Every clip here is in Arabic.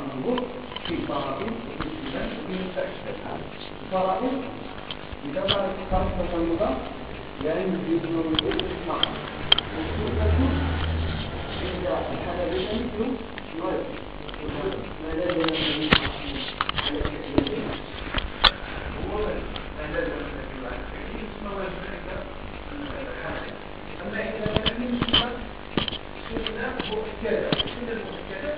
الجمهور في فرائض وفي السنن وفي مسائل فرائض إذا كانت خمس تفريضة لا يجوز الوضوء إطلاقا والسنة عند الحنابلة مثل الواجب ما لا يلزم على التكليف هو ما لا يلزم على الحنابلة أما إذا كان من سنة سنة مؤكدة سنة مؤكدة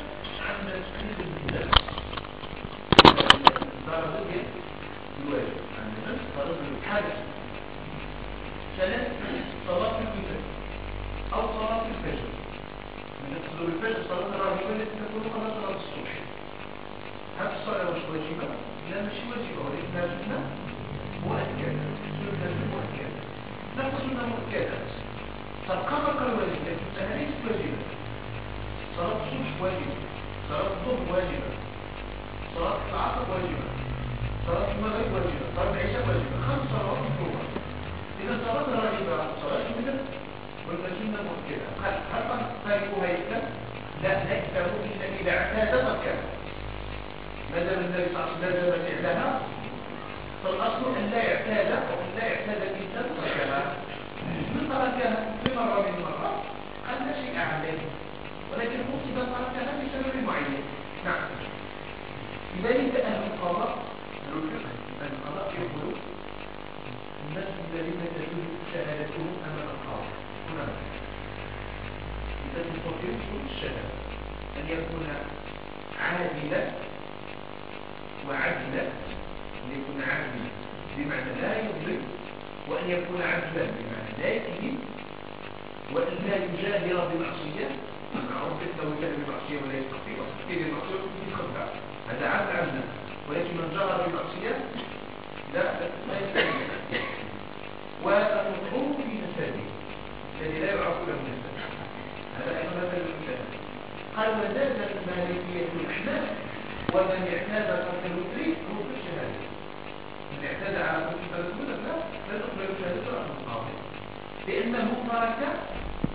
سنة مؤكدة نفس سنة مؤكدة فالقمر الواجب لكنها ليست واجبة صلاة الصبح واجبة صلاة الظهر واجبة صلاة العصر واجبة صلاة المغرب واجبة صلاة العشاء واجبة خمس صلوات مفروضة إذا صلاة الراجبة صلاة الفجر والسنة مؤكدة هل هل تاركها يكتب؟ لا يكتب إلا إذا اعتاد تركها ما دام النبي صلى الله عليه وسلم فعلها فالأصل أن لا يعتاد أو أن لا يعتاد الإنسان تركها من تركها في مرة من مرة قد لا شيء عليه. ولكن هو إذا تركها بسبب معين نعم. لذلك أهل القضاء أهل القضاء يقولون الناس الذين تجوز شهادتهم أمام القاضي. هنا. إذا تستطيع شروط الشهادة أن يكون عادلا وعدلا أن يكون عادلا بمعنى لا يظلم وأن يكون عدلا بمعنى لا يكذب وأن لا يجاهر بمعصية معروف أنه يجاهر بمعصية ولا يستطيع وتفكير المعصية يخدع هذا عدل عدلا ولكن من جهر بمعصية لا لا يستطيع والمطلوب في نسابه الذي لا يعرف له نسب هذا أيضا مثل المثال قال وزاد المالكية الأحناف ومن اعتاد قتل الوتري هو في الشهادة من اعتاد على قتل الوتري لا لا تقبل شهادته عن القاضي لأنه ترك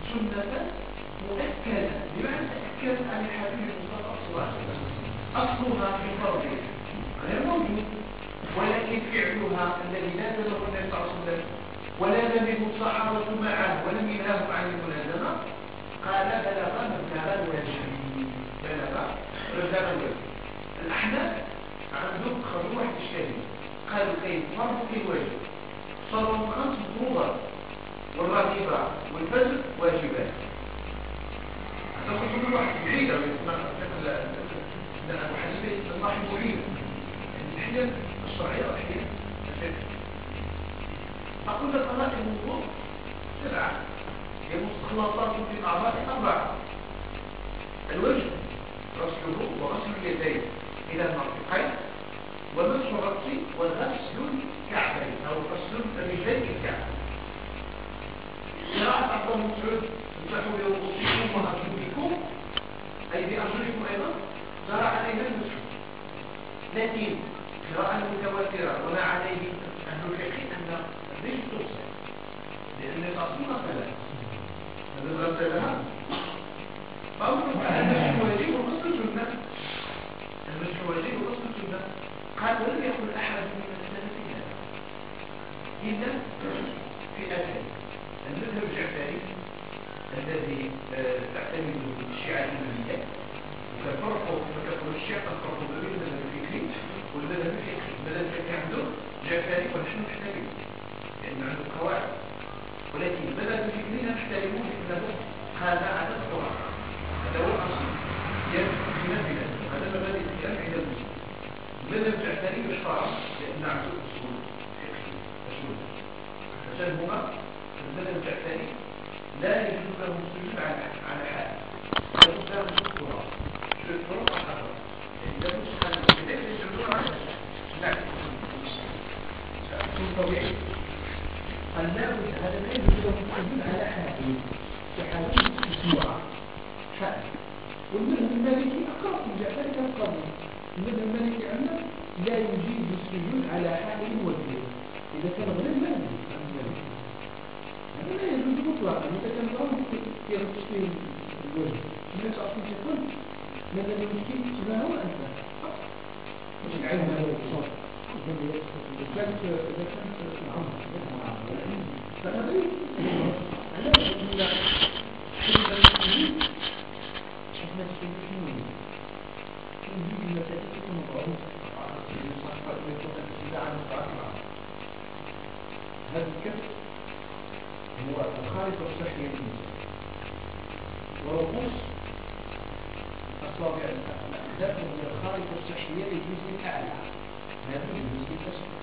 سنة مؤكدة بمعنى تأكد عن الحبيب المصطفى أصلها في الفرض غير موجود ولكن فعلها الذي لا تدخل النبي صلى الله عليه وسلم ولازم الصحابة معه ولم ينههم عن الملازمة قال بلغ مقدار الواجب بلغ مقدار الواجب الأحناف عندهم خطوة واحد إشكالي. قالوا كيف؟ فرض في الواجب صاروا خمس فروض والراتبة والفجر واجبات هذا كل واحد بعيدة لأن حديث الله بعيد الحيل الشرعية والحيل الفقه أقول لك أنا الموضوع سبعة هي مستخلصات في الأعضاء أربعة الوجه غسله وغسل اليدين إلى المرفقين ومسح الرأس وغسل الكعبين أو غسل الرجلين الكعبين قراءة أفضل مسعود امسحوا برؤوسكم وأرجلكم أي بأرجلكم أيضا. جرى عليها المسح لكن قراءة متواترة وما عليه أهل الفقه أن ليش توصل لأن الأصل مثلا هذا غسلها أو المسح واجب وغسل السنة المسح واجب وغسل السنة قال ولم يقل أحد من هذا. إلا في أجل. المذهب الجعفري الذي تعتمد الشيعة الإمامية وكفرق وكفر الشيعة الفرق بين المذهب الفكري والمذهب الفقهي المذهب الفقهي عنده جعفري ونحن نحترمه لأن عنده قواعد. ولكن المذهب الفكري نحترمه لأنه هذا عدد قرآن هذا هو الأصل. نفسنا هذا مبادئ الإسلام عند المسلم المذهب الجعفري يشترط لأن عنده أصول فقهي أصول. عشان هما المذهب الجعفري لا يجوز له السجود على على حال. لا يجوز له شو الفرق الحضر يعني لا يجوز له السجود على نعم طبيعي. لا بد هذا لا يجوز له السجود على حال في حالة والمذهب المالكي أقرب من كان قبل المذهب المالكي عندنا لا يجيز السجود على حال وجهه إذا كان غير مالكي هذا لا يجوز مطلقا إذا كان غير في تشكيل الوجه الناس أصلا يقول من المسكين شبه هو أنت العلم والصوت إذا كانت إذا كانت العمر فهذا علامة إلى كل المسلمين إحنا سنحن نجيب المساجد تكون ضعوف هذا الكف هو الخارطة الصحية ورؤوس أصابع الأحداث للجزء الأعلى هذا الجزء الأسفل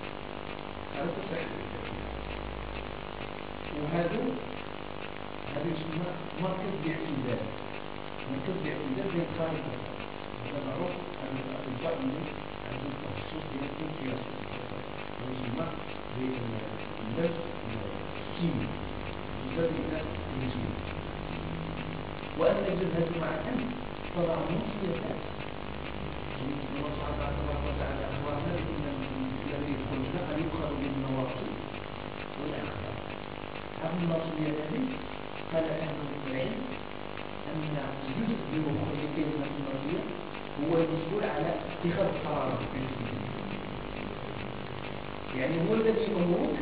الصحية وهذا هذا يسمى مركز باعتدال. مركز باعتدال بين الخارطة هذا معروف أن الأطباء عندهم تخصص يمكن قياسه ويسمى باللف السيمي باللف السيمي وأن يجب مع الأمن طبعا مصيبات الله سبحانه وتعالى أخبرنا بأن الذي أن يؤخذ بالنواصي والأخلاق أما المصيبة هذه قال أهل العلم أن جزء مخرج كلمة المصيبة هو المسؤول على اتخاذ القرار يعني هو الذي يأمرك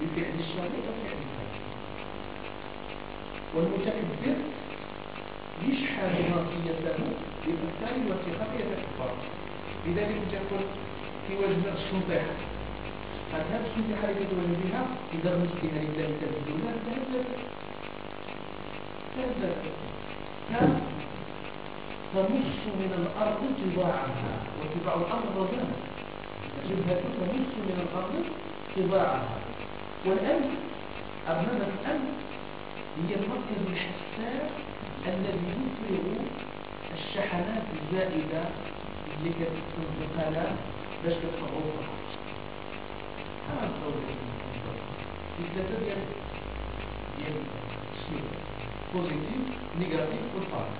بفعل الشر أو فعل والمتكبر يشحن ناصيته بمكان وثيقة يتكبر لذلك تقول في وجه الشنطح قد هذا الشنطح التي تولي بها؟ إذا رمزتها لله تبدون تهزل تهزل تمص من الأرض طباعها. وطباع الأرض رزانة جبهة تمص من الأرض طباعها. والأنف أبنى الأنف هي المركز الحساس الذي يفرغ الشحنات الزائدة اللي كتنتقل باش كتفرغ هذا الدور في ثلاثة ديال ديال السلوك بوزيتيف نيجاتيف والفارق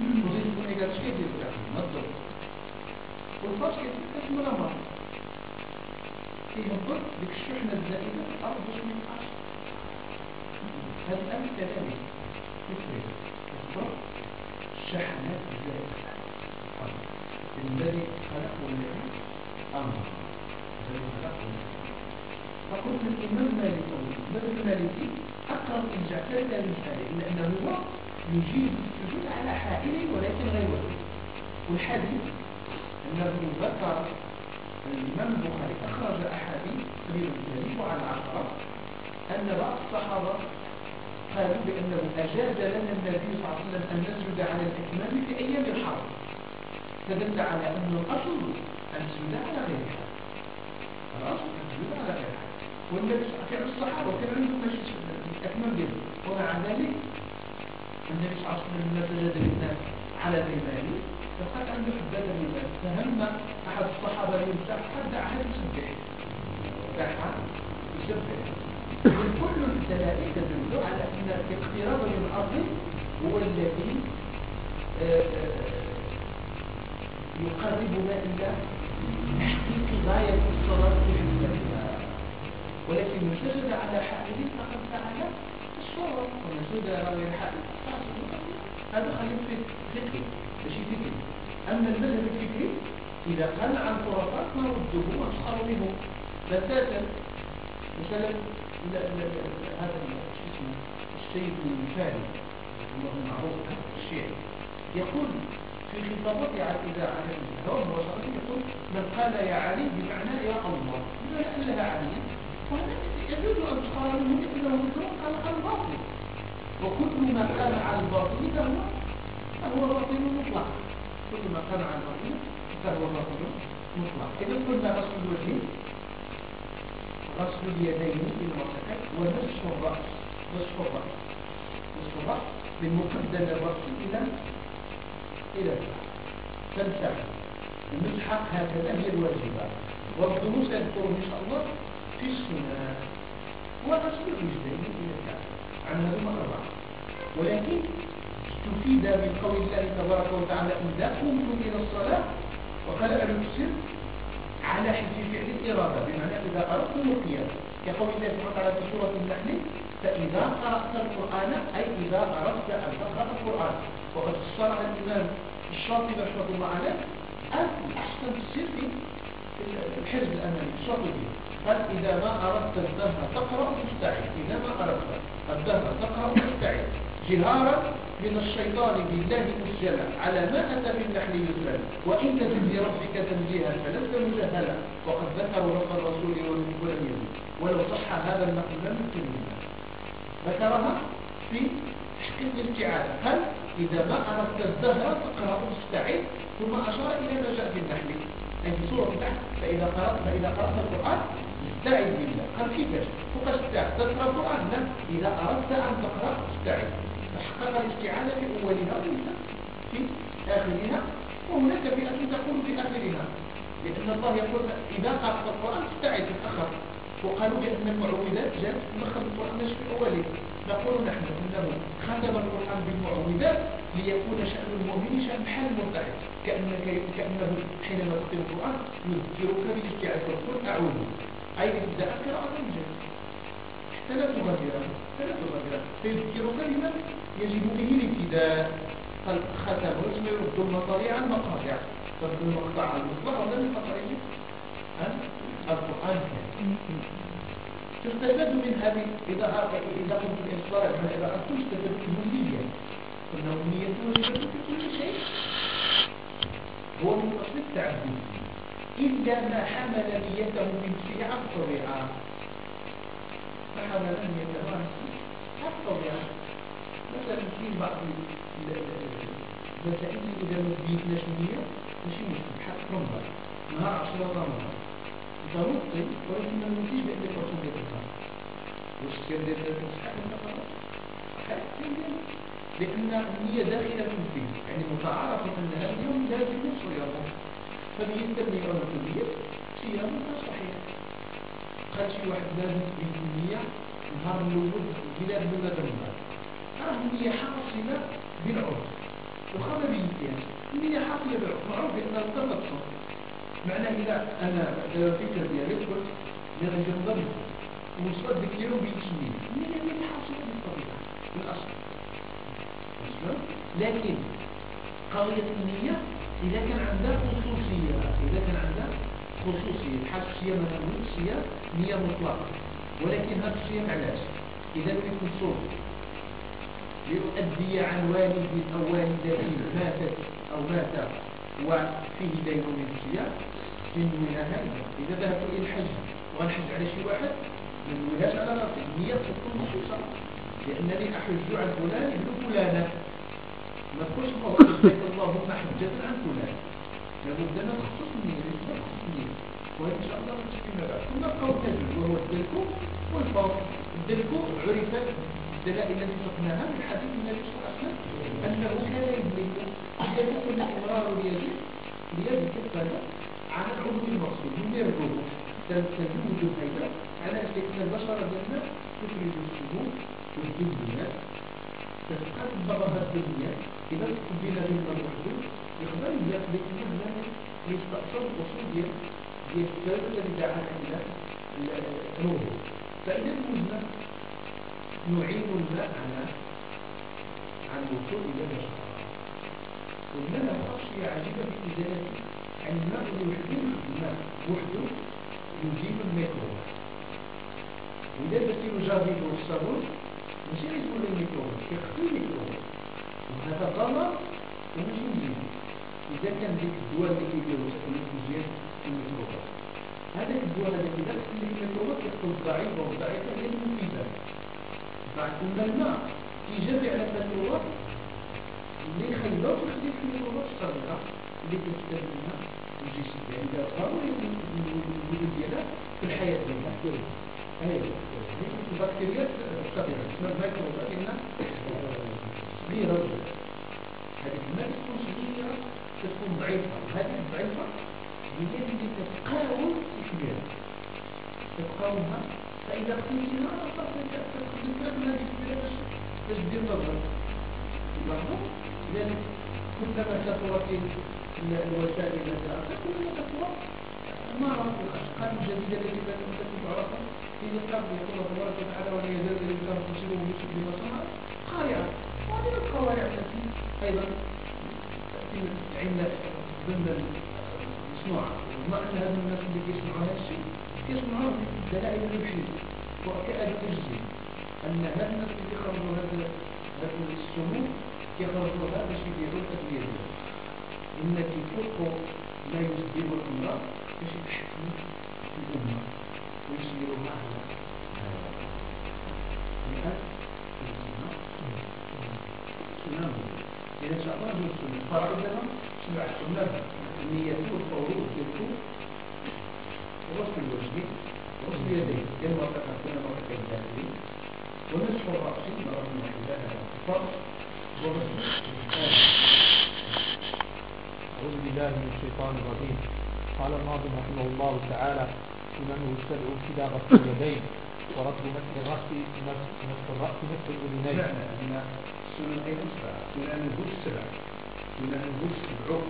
بوزيتيف ونيجاتيف كيف يدير ما الدور والفارق كيف كيف مرة كيهبط ديك الشحنة الزائدة في هذا الأمر كذلك كيف شحنات ذلك الذي خلقه الذي أمر الذي خلقه فقلت الإمام مالك الإمام المالكي أقرب الجعفر إلى مثاله إلا أنه هو يجيب السجود على حائل ولكن غير وجه والحديث أنه ذكر الإمام البخاري أخرج أحاديث غير التاريخ عن عشرة أن بعض الصحابة قالوا بأنه أجاز لنا النبي صلى الله عليه وسلم أن نسجد على الإكمام في أيام الحرب. فدل على أن الأصل أن تسجد على غير حال الأصل أن تسجد على غير حال والنبي كان الصحابة وكان عندهم ماشي الأكمام جدا ومع ذلك النبي صلى الله عليه وسلم لما سجد للناس على الإمام فقال أن يحدد لله فهم أحد الصحابة يمسح حد أحد يسبح يسبح كل الدلائل تدل على أن الاقتراب من الأرض هو الذي آه، آه، يقربنا إلى تحقيق غاية الصلاة في حسابها ولكن من سجد على حائل فقد فعل الصورة ومن سجد على غير حائل هذا خليل فكري شيء فكري أما المذهب الفكري إذا قال عن خرافات نرده ونسخر منه بتاتا مثلا هذا اسمه السيد المشاري الله معروف الشيعي يقول في خطابته على الإذاعة على الهواء المباشرة يقول من قال يا علي بمعنى يا الله. لا لها علي. وهذا يجوز أن تقال منه إنه مطلق على الباطل وكل ما قال على الباطل فهو فهو باطل مطلق. كل ما قال على الباطل فهو باطل مطلق. إذا قلنا غسل الوجه غسل اليدين المرفقين ونصف الرأس. نصف الرأس. نصف الرأس من مقدم الرأس إلى إلى تمسح المسحة هكذا هي الواجبة. والدروس سيذكر إن شاء الله في السنة. وغسل الرجلين إلى الكعب عن هذه الأربعة ولكن استفيد من قول الله تبارك وتعالى إذا قمتم إلى الصلاة وقال أن تسر على حد فعل الإرادة. بمعنى إذا أردتم القيام كقول الله سبحانه وتعالى في سورة النحل فإذا قرأت القرآن أي إذا أردت أن تقرأ القرآن. وقد فسرها الإمام الشاطبي رحمه الله عليه أحسن تفسير في الحزب الأمامي الشاطبي. قال إذا ما أردت الدهر تقرأ تستعيد إذا ما أردت الدهر تقرأ تستعيد جهارا من الشيطان بالله مسجلا على ما أتى في النحل يسجل وإن تزد لربك تنزيها فلست مجهلا. وقد ذكروا رب الرسول ولم يزد ولو صح هذا النقل لم يكن. ذكرها في تحقيق الاستعاذة هل إذا ما أردت الزهرة تقرأ تستعد ثم أشار إلى ما جاء في النحل. أي في سورة تحت فإذا قرأت فإذا قرأت القرآن استعد بالله. قال كيفاش تقرأ القرآن إذا أردت أن تقرأ استعد فحقق الاستعاذة في أولها في آخرها وهناك فئة تقول في آخرها. لأن الله يقول إذا قرأت القرآن استعد تتأخر وقالوا بأن المعوذات جاءت مخرج القرآن في أوله. نقول نحن إنه ختم القرآن بالمعوذات ليكون شأن المؤمن شأن حال مرتحل كأنك كأنه حينما تقرأ القرآن يذكرك بالاستعاذة وتقول أعوذ أي تبدأ قراءة جيدة حتى لا تغادرها حتى لا تغادرها فيذكرك بما يجب به الابتداء. قال ختم اسم يرد المطالع عن مقاطع ترد المقطع عن المصباح ولا المقطع يجب القرآن. تستفاد من هذه إذا إذا قمت بإصرار من العبارات تستفاد النية أنه واجبة في كل شيء. هو من أصل التعبد إلا ما حمل نيته من شيء عن الطبيعة ما حمل نيته عن الطبيعة مثلا في بعض المسائل إذا ما بيتناش نية ماشي مشكل رمضان نهار عشرة رمضان فممكن ولكن ما نمشيش بأن الرسول يتفهم واش كان دير ذلك الصحابة لأن النية داخلة في الدين يعني متعارف أن هذا اليوم لازم صيامه فبيتم يوم النية صيامه صحيح قال شي واحد لازم تبيت النية نهار الأول بلاد بلاد رمضان النية حاصلة بالعرف. بيتين النية حاصلة بالعرف. معروف بأن التمتص معنى إذا أنا ديالي قلت لغاية نضرب ومصدق كيلو بيتشميل من اللي حاصل بالطبيعة؟ بالأصل. لكن قضية النية إذا كان عندها خصوصية إذا كان عندها خصوصية. مثلا نفسية نية مطلقة. ولكن هذا الشيء علاش؟ إذا كنت صوت. ليؤدي عن والد أو والدته ماتت أو مات وفيه دين من الصيام منها هذا إذا ذهبت إلى الحج وغنحج على شي واحد ما نقولهاش على راسي النية تكون مخصوصة لأنني أحج عن فلان ابن فلانة ما تقولش اللهم حجة عن فلان. لابد أن تخصص النية تخصص النية. وهذا إن شاء الله نتكلم بعد ثم قول وهو الدلكو والفوق الدلكو عرفت الدلائل التي سقناها من حديث النبي صلى الله عليه وسلم أنه كان يدلك يكون الإمرار اليد اليد كفة عن العضو المقصود. من يرجو تزوج الهيبة على أن البشر دائما تفرز السموم والدنيا تتقبضها الدنيا. إذا تقبل منها الوحدود يقدر يقبل منها يستأصل ديال السبب الذي دعا إلى الروح فإذا وجدنا نعين الماء عن الوصول إلى البشر وهنا خاصية عجيبة في إزالة الماء وحده الماء. وحده يجيب الميكروب. وإذا بسيروا جافي والصابون ماشي يقول الميكروب يخفي الميكروب. وهذا وماشي مزيان إذا كان ديك الدواء اللي كيديروا مزيان الميكروبات هذاك الدواء هذا كذا اللي الميكروبات يقتل الضعيفة والضعيفة هي المفيدة بعد الماء إيجابي على الميكروبات اللي يخلوك يخلي الميكروبات الصغيرة اللي تستفيد منها الجسم يعني إذا ضروري الوجود ديالها في الحياة ديالها أيوة البكتيريات الصغيرة اسمها الميكروبات لأنها صغيرة هذه الماء تكون صغيرة تكون ضعيفة هذه الضعيفة هي اللي تتقاوم الكبيرة تتقاومها فإذا قتلتها تأخذ من هذه الكبيرة باش تدير نظر لذلك كلما كثرت الوسائل التي كلما كثرت مرض الاشقاء الجديده التي لا تمتلك تعرفها في القلب يقول تبارك وتعالى ولا يزال الإنسان تصيبه بما صنع قارعه وهذه القوارع التي أيضا تأتي علة ضمن المصنوعة. وما أن هذا الناس اللي يسمعوا هذا الشيء يسمعوا دلائل الوحيد وكأن تجزي أن اللي يخرجوا هذا هذا السموم يخرجوا هذا الشيء يديروا الأدوية إن في فوق ما يسبب الأمراض باش يحكم الأمة ويسيروا معها سنة إذا شاء الله نقول سنة فرق لنا سبع سنة النية والفوري والكفر وغسل الوجه. أعوذ بالله من الشيطان الرجيم. قال الناظم رحمه الله تعالى سننه السبع ابتداء غسل اليدين ورد مسح الرأس مسح الرأس مسح الأذنين. سنن أيضا سبعة سننه السبع سننه السبع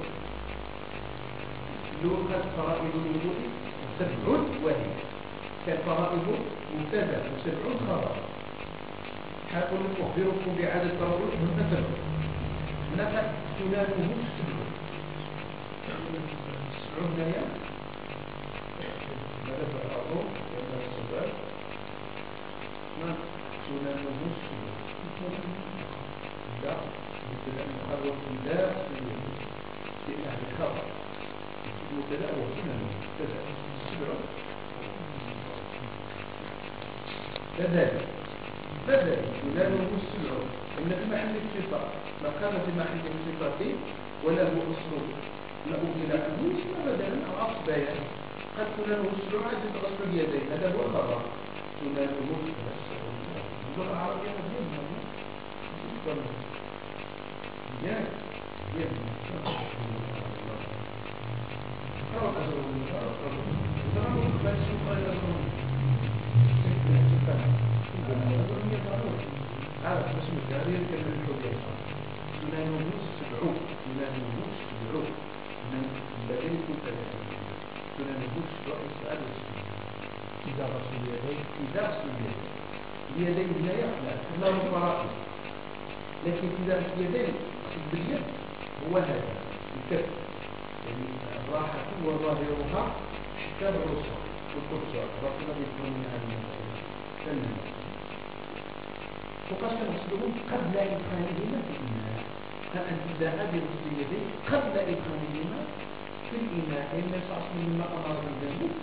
لغة فرائض الوضوء سبع وهي كالفرائض مبتدأ وسبع خبر. حاكم أخبركم بعدد فرائض هن سبع هناك سننه السبع السبع هنا ماذا سننه السبع لا لا في أهل الخبر مبتدأ كذلك كذلك سننه السبع إن في محل الصفة مقام في محل الصفة وله أصل له إلى أنه بدلا أو بيان قد سننه السبع عجز غسل اليدين هذا هو الخبر سننه اللغة العربية مهمة Yeah. Yeah. عارف اسم الجارية كلمة الحجاج من لكن إذا هو هذا الكف يعني الراحة وظاهرها احكام الرسل والقرصة ربنا بيكون منها المسألة وقد نغسلهم قبل إدخالهما في الإناء فأن إذا هذه غسل اليدين قبل إدخالهما في الإناء إما يصعصم مما أمر بذلك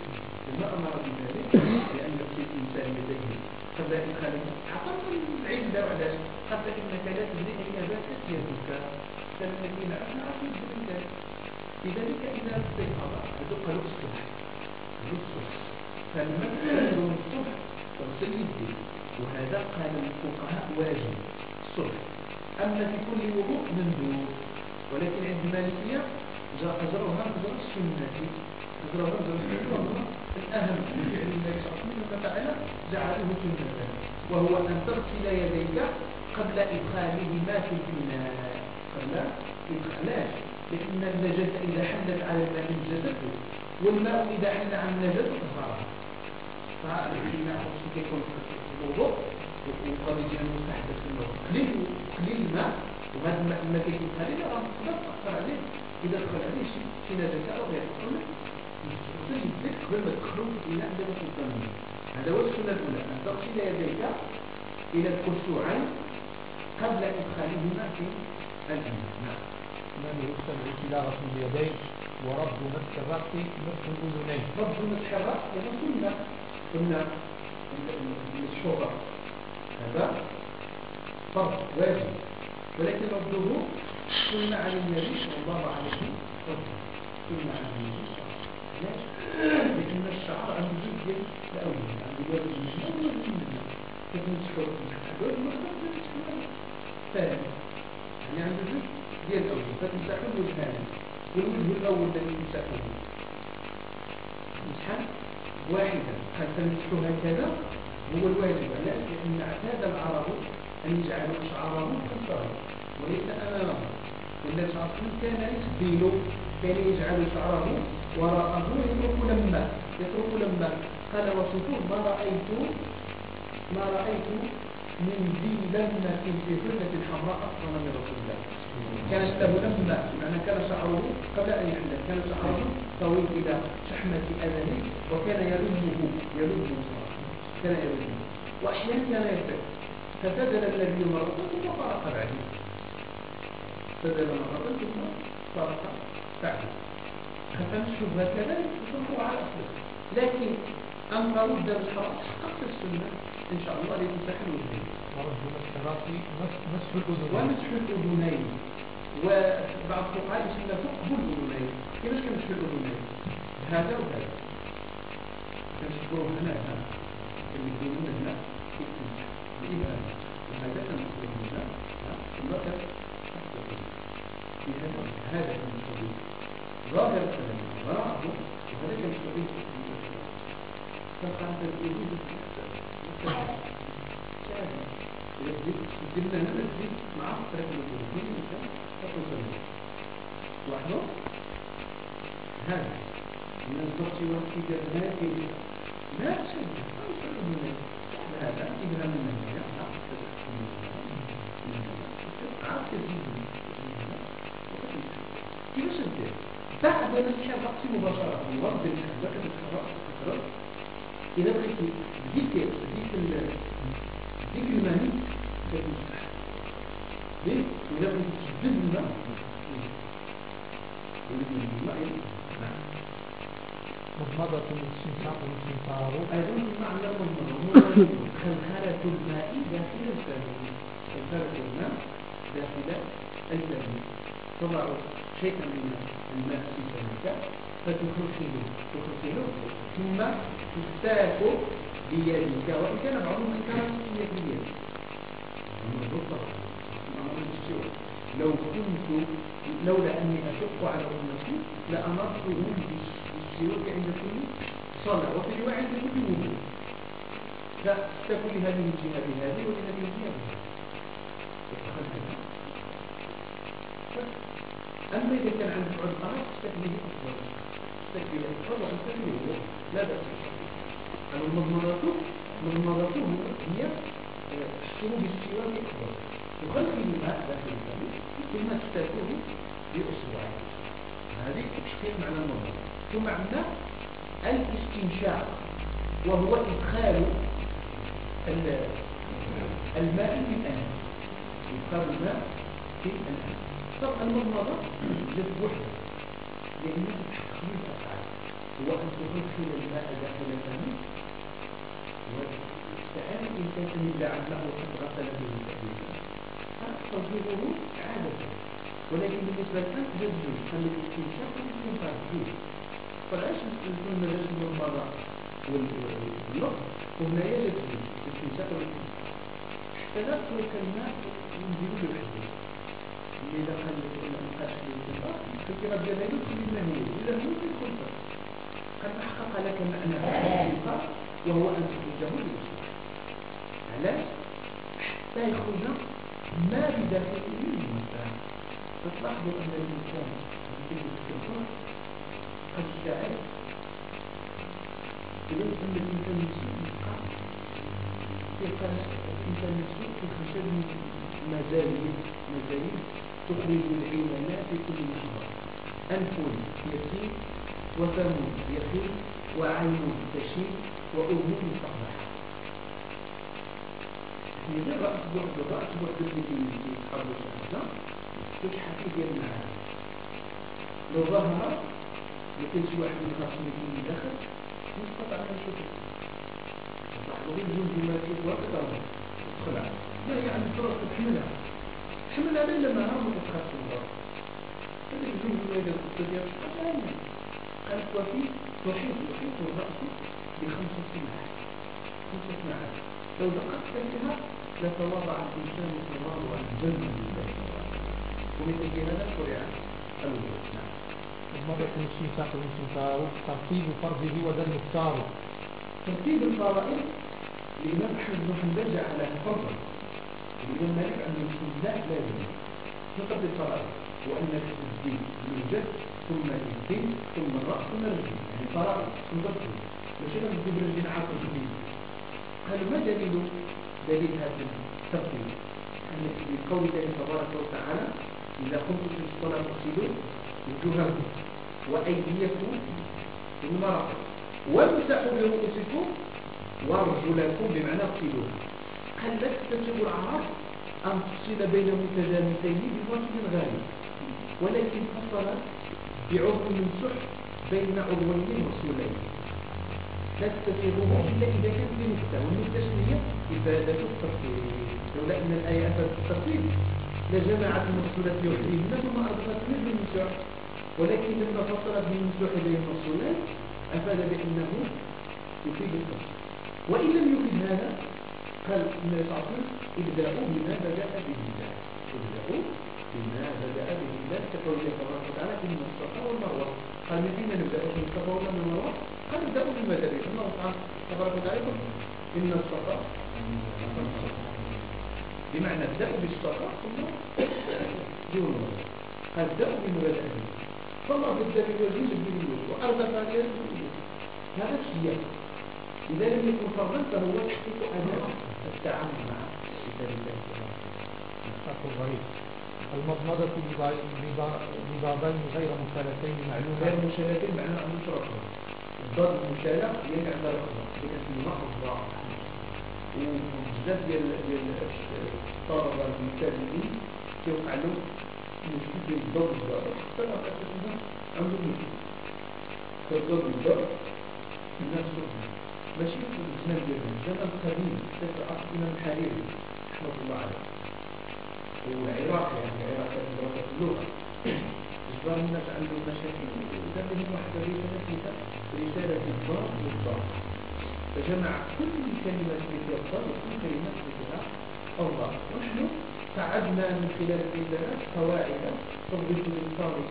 لما أمر بذلك لأن يغسل الإنسان يديه قبل إدخالهما حقق العلم ده وعلاش حتى إنك لا تدري أين باتت يدك فالذين أفنى في ذلك لذلك إذا استيقظ له الصبح الصبح فالمسألة من الصبح تغسل يديه وهذا قال الفقهاء واجب. الصبح أما في كل وضوء مندوب. ولكن عند المالكية جاء أجرها أجر السنة أجرها أجر السنة الأهم في فعل النبي صلى الله عليه وسلم جعله سنة. وهو أن تغسل يديك قبل إدخالهما في الإناء قبل إدخالاش لأن النجاسة إذا حلت على الماء نجاسته والماء إذا حل على النجاسة طهارة فالإناء يكون الوضوء وقد يجب المستحدث الوضوء قليل قليل الماء وهذا ما كيكون قليل راه تقدر تأثر عليه إذا دخل عليه شيء شي نجاسة أو غير تقول تغسل يديك قبل ما تدخلوا في الإناء بلا سلطان هذا هو السنة الأولى أن تغسل يديك إلى الخشوعين قبل إدخالهما في الإناء نعم من يغسل ابتداء غسل اليدين ورد مسح الرأس مسح الأذنين رد مسح الرأس يعني سنة سنة الشهرة هذا فرض واجب. ولكن رده سنة عن النبي صلى الله عليه وسلم. سنة عن النبي لكن الشعر عنده جزء ديال الأول. واجب مجموع كيف نسحر الواجب مجموع ثاني. يعني عنده جزء. ديال الأول. فتمسحه الثاني والوجه الأول الذي مسحا واحدا حتى نمسحه هكذا هو الواجب. لأن اعتاد العرب أن يجعلوا أشعارهم كالصغير وليس أمامهم. ولا شعرهم كان يسبيل كان يجعل شعره وراءه يترك لما يترك لما قال وصفوه ما رأيت ما رأيت من ذي لمة في فتنة حمراء أكرم من رسول الله. كانت له لمة معنى كان شعره قبل أن يحدث كان شعره طويل إلى شحمة أذنه وكان يلمه يلمه كان يلمه وأحيانا كان يفتح فسدل النبي مرة ثم فرق بعده سدل مرة ثم فرق بعده فتنشب هكذا ثم على أصله لكن أن ترد الحرام حققت السنة. إن شاء الله الدين ورد مسح الأذنين ومسح الأذنين وبعض الفقهاء يسمى فقه الأذنين كيفاش كنمسح الأذنين هذا وهذا كنشكروا هنا هنا كنقولون هنا بإبهام وهذا هنا ثم هذا كنقولون ظاهر الكلام ورعه وهذا كنقولون فقط الإيدي جبنا هنا الزيت مع فراخ الزيت مثلا تاكل واحدة هذا. من الضغط وفي جبنات لا شيء هذا إبرة من كيفاش ندير بعد ما نسحب رأسي مباشرة ورد الحبة كتتحرك إذا بغيتي ديك ديك ديك المني كتمسح ليه؟ إذا بغيتي تشدد الماء مضمضة الاستنشاق والاستنثار أيضا معنى مضمضة خلخلة الماء داخل الفم خلخلة الماء داخل الفم تضع شيئا من الماء في فمك فتخرجه تخرجه ثم تستاك بيدك وإن كان بعضهم كان بيدك لو كنت لولا أني أشق على أمتي لأمرتهم بالسلوك عند كل صلاة وفي رواية عند كل وضوء فتكون لهذه الجهة بهذه ولهذه الجهة بهذه أما إذا كان عندك عذر تستكمله أفضل المضمرة مضمرته هي شروب السواك أفضل وخلق الماء داخل الفم ثم بأصبعين هذه معنى المضمرة ثم عندنا الاستنشاق وهو إدخال الماء في الأنف إدخال الماء في طبعا المضمضة جد وحدة هو أن تدخل الماء داخل الفم وسأل الإنسان أن الماء وقد غسل به تأليفا تصديره عادة. ولكن بالنسبة للأنف جد. خلي الاستنشاق يكون فيه فلاش يكون مجال المضمضة واللغة وهنا يجب الاستنشاق تترك الماء ينزل بالحديث اللي دخل الانقاش للانتقاء فكرة ديالها يدخل المنهي إذا هو في الخلطة قد تحقق لك معنى الانتقاء وهو أن تخرجه للإصلاح علاش؟ حتى يخرج ما بداخله من الإنسان فتلاحظوا أن الإنسان في الاستغفار قد استعد إذا أن الإنسان يسوء الإتقان كيف الإنسان يسوء في خشب مزاليد مزاليد تخرج العلماء في كل لحظة أنف يسير. وفم يخيل وعين تشيل وأذن تقبح إذا رأس بعد رأس بعد التي يتحرك الأحزان تشحى في المعاني لو ظهر لكن شي واحد من الناس اللي دخل يسقط على الشكل تحضرين جمجمات وقت تدخل لا يعني فرص تحملها حمل عليه لما هم متخصص الله هذا يجوز ما يجب قالت وفي تحيط تحيط الرأس بخمسة سماعات خمسة سماعات لو دققت فيها لتواضع الإنسان تواضع الجنة لله ومثل هذا شرع الوجود نعم مضمضة الاستنشاق والاستنثار ترتيب فرضه وذا المختار ترتيب الفرائض بن حنبل جعلها فرضا الإمام مالك أن الاستثناء لازم. فقط الفرائض وأن الدين يوجد ثم الدين ثم الرأس ثم الرجل يعني ثم الرجل مش أنا نجيب الرجل عاقل الدين قالوا ما دليل؟ دليل هذا الترتيب أن في قول الله تبارك وتعالى إذا قمتم في الصلاة فاغسلوا وجوهكم وأيديكم في المرافق وامسحوا برؤوسكم وأرجلكم بمعنى اغسلوها قال لا تستجب العرب أن تفصل بين متجانسين بوجه غالب؟ ولكن فصل بعضو ممسح بين عضوين مغسولين لا تستفيضه إلا إذا كانت بنكتة والنكتة هي إفادة التفصيل. لولا أن الآية أفادت التفصيل لجمعت المغسولات بوحدهن ثم أضفت مثل المسح ولكن لما فصلت بالمسح بين المغسولين أفاد بأنه يفيد التفصيل. وإن لم يفيد هذا قال النبي صلى الله عليه وسلم ابدأوا بما بدأ به الله. بما بدأ به الله كقول الله وتعالى إن الصفا والمروة. قال أين نبدأ في الصفا والمروة قال ابدأوا بما بدأ به الله تعالى تبارك وتعالى إن الصفا بمعنى ابدأوا بالصفا ثم بالمروة قال ابدأوا بما بدأ به فالله بدأ بالوجه بالوجه وأرضى فاكر هذا السياق إذا لم يكن فرضا فهو تحقيق أداء التعامل مع كتاب الله غريب المضمضة ببابين غير مثالتين معلومة غير مشالتين معناه أن نشرحه الضاد المشالة يعني عند الرحمة باسم محضة وبزاف ديال ديال الطلبة المبتدئين كيوقع له مشكل بين الضاد والضاد حتى ما كتبنا عنده مشكل كالضاد والضاد الناس تفهم ماشي في الزمان ديالنا الزمن القديم كيف الإمام الحريري رحمة الله عليه والعراق يعني العراق دراسة اللغة إجبار الناس عندهم مشاكل لهم واحدة رسالة رسالة الضاد والضاد فجمع كل اللي فيها الضاد وكل كلمات اللي فيها الضاد ونحن تعدنا من خلال الإدارات قواعد تضبط للطالب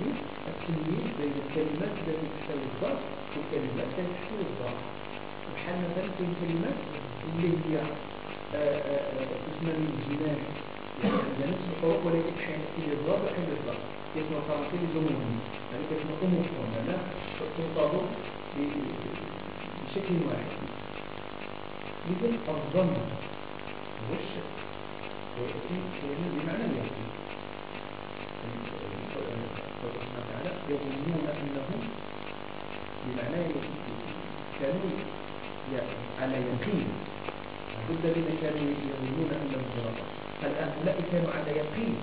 التمييز بين الكلمات التي تحتوي الضاد والكلمات التي تحتوي الضاد بحال مثلا كلمات اللي هي اسمها الجنان يعني الحروف ولكن حين في الضاد وحين الضاد اسم الفرنسي لزمهم يعني اسم أموفون لا تنطبق بشكل واحد لذلك الضم هو الشك ويأتي بمعنى يأتي سبحانه وتعالى يظنون أنهم بمعنى كانوا على يقين ضد الذين كانوا يظنون أنهم غلطة الآن هؤلاء كانوا على يقين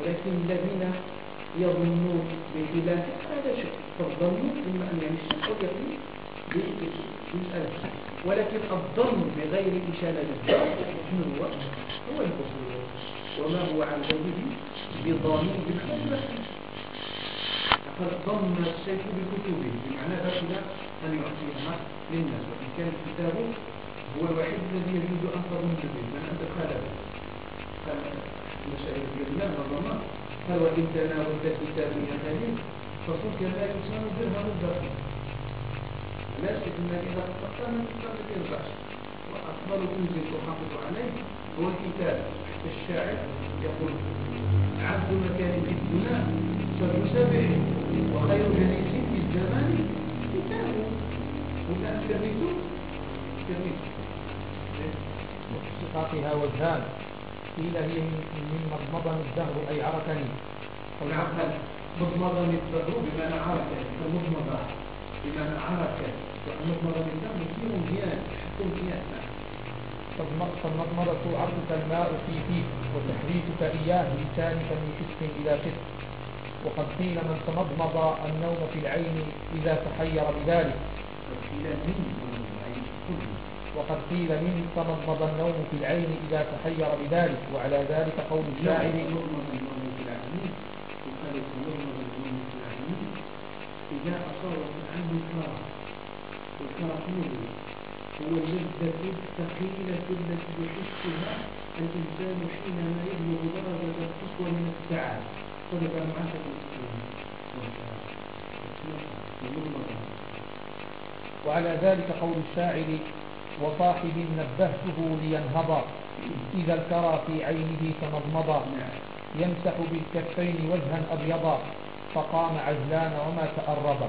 ولكن الذين يظنون بخلاف هذا شيء فالظن إما أن يعني الشك أو يقين بالمسألة ولكن الظن بغير إشارة للظن هو هو الكفر وما هو عن غيره بضامن بالخير فقد الشيخ بكتبه بمعنى ذلك أن يعطيها للناس وإن كان الكتاب هو الوحيد الذي يجوز أن تظن به من خالفه قال المشاهير الإمام ربما قال وإن تناولت الكتاب. يا خليل فصوك لا يسمى درهم الدرهم لا شك أنك إذا قطعت من الكتاب ما يرجعش وأفضل كنز تحافظ عليه هو الكتاب الشاعر يقول عبد مكان في الدنيا فالمسابح وخير جليس في الزمان كتابه ولا كرميته كرميته اشتقاقها وجهان قيل هي من مضمضن الدهر أي عركني. والعقل مضمضن الدهر. بمعنى عركة المضمضة بمعنى عركة ومضمضن الدهر. فيه مجيان حتى مجيان فالمضمضة عرضك الماء في فيك وتحريكك إياه لسانك من كتف إلى كتف وقد قيل من تمضمض النوم في العين إذا تحير بذلك. وقد قيل من تمضمض النوم في العين إذا تحير بذلك وعلى ذلك قول الشاعر إذا أصابت عنه كرة وكرة هو اللذة الثقيلة التي يحسها الإنسان حينما يبلغ درجة القصوى من السعادة صدق معك وعلى ذلك قول الشاعر وصاحب نبهته لينهض. إذا الكرى في عينه تمضمضا يمسح بالكفين وجها أبيضا فقام عجلان وما تأربا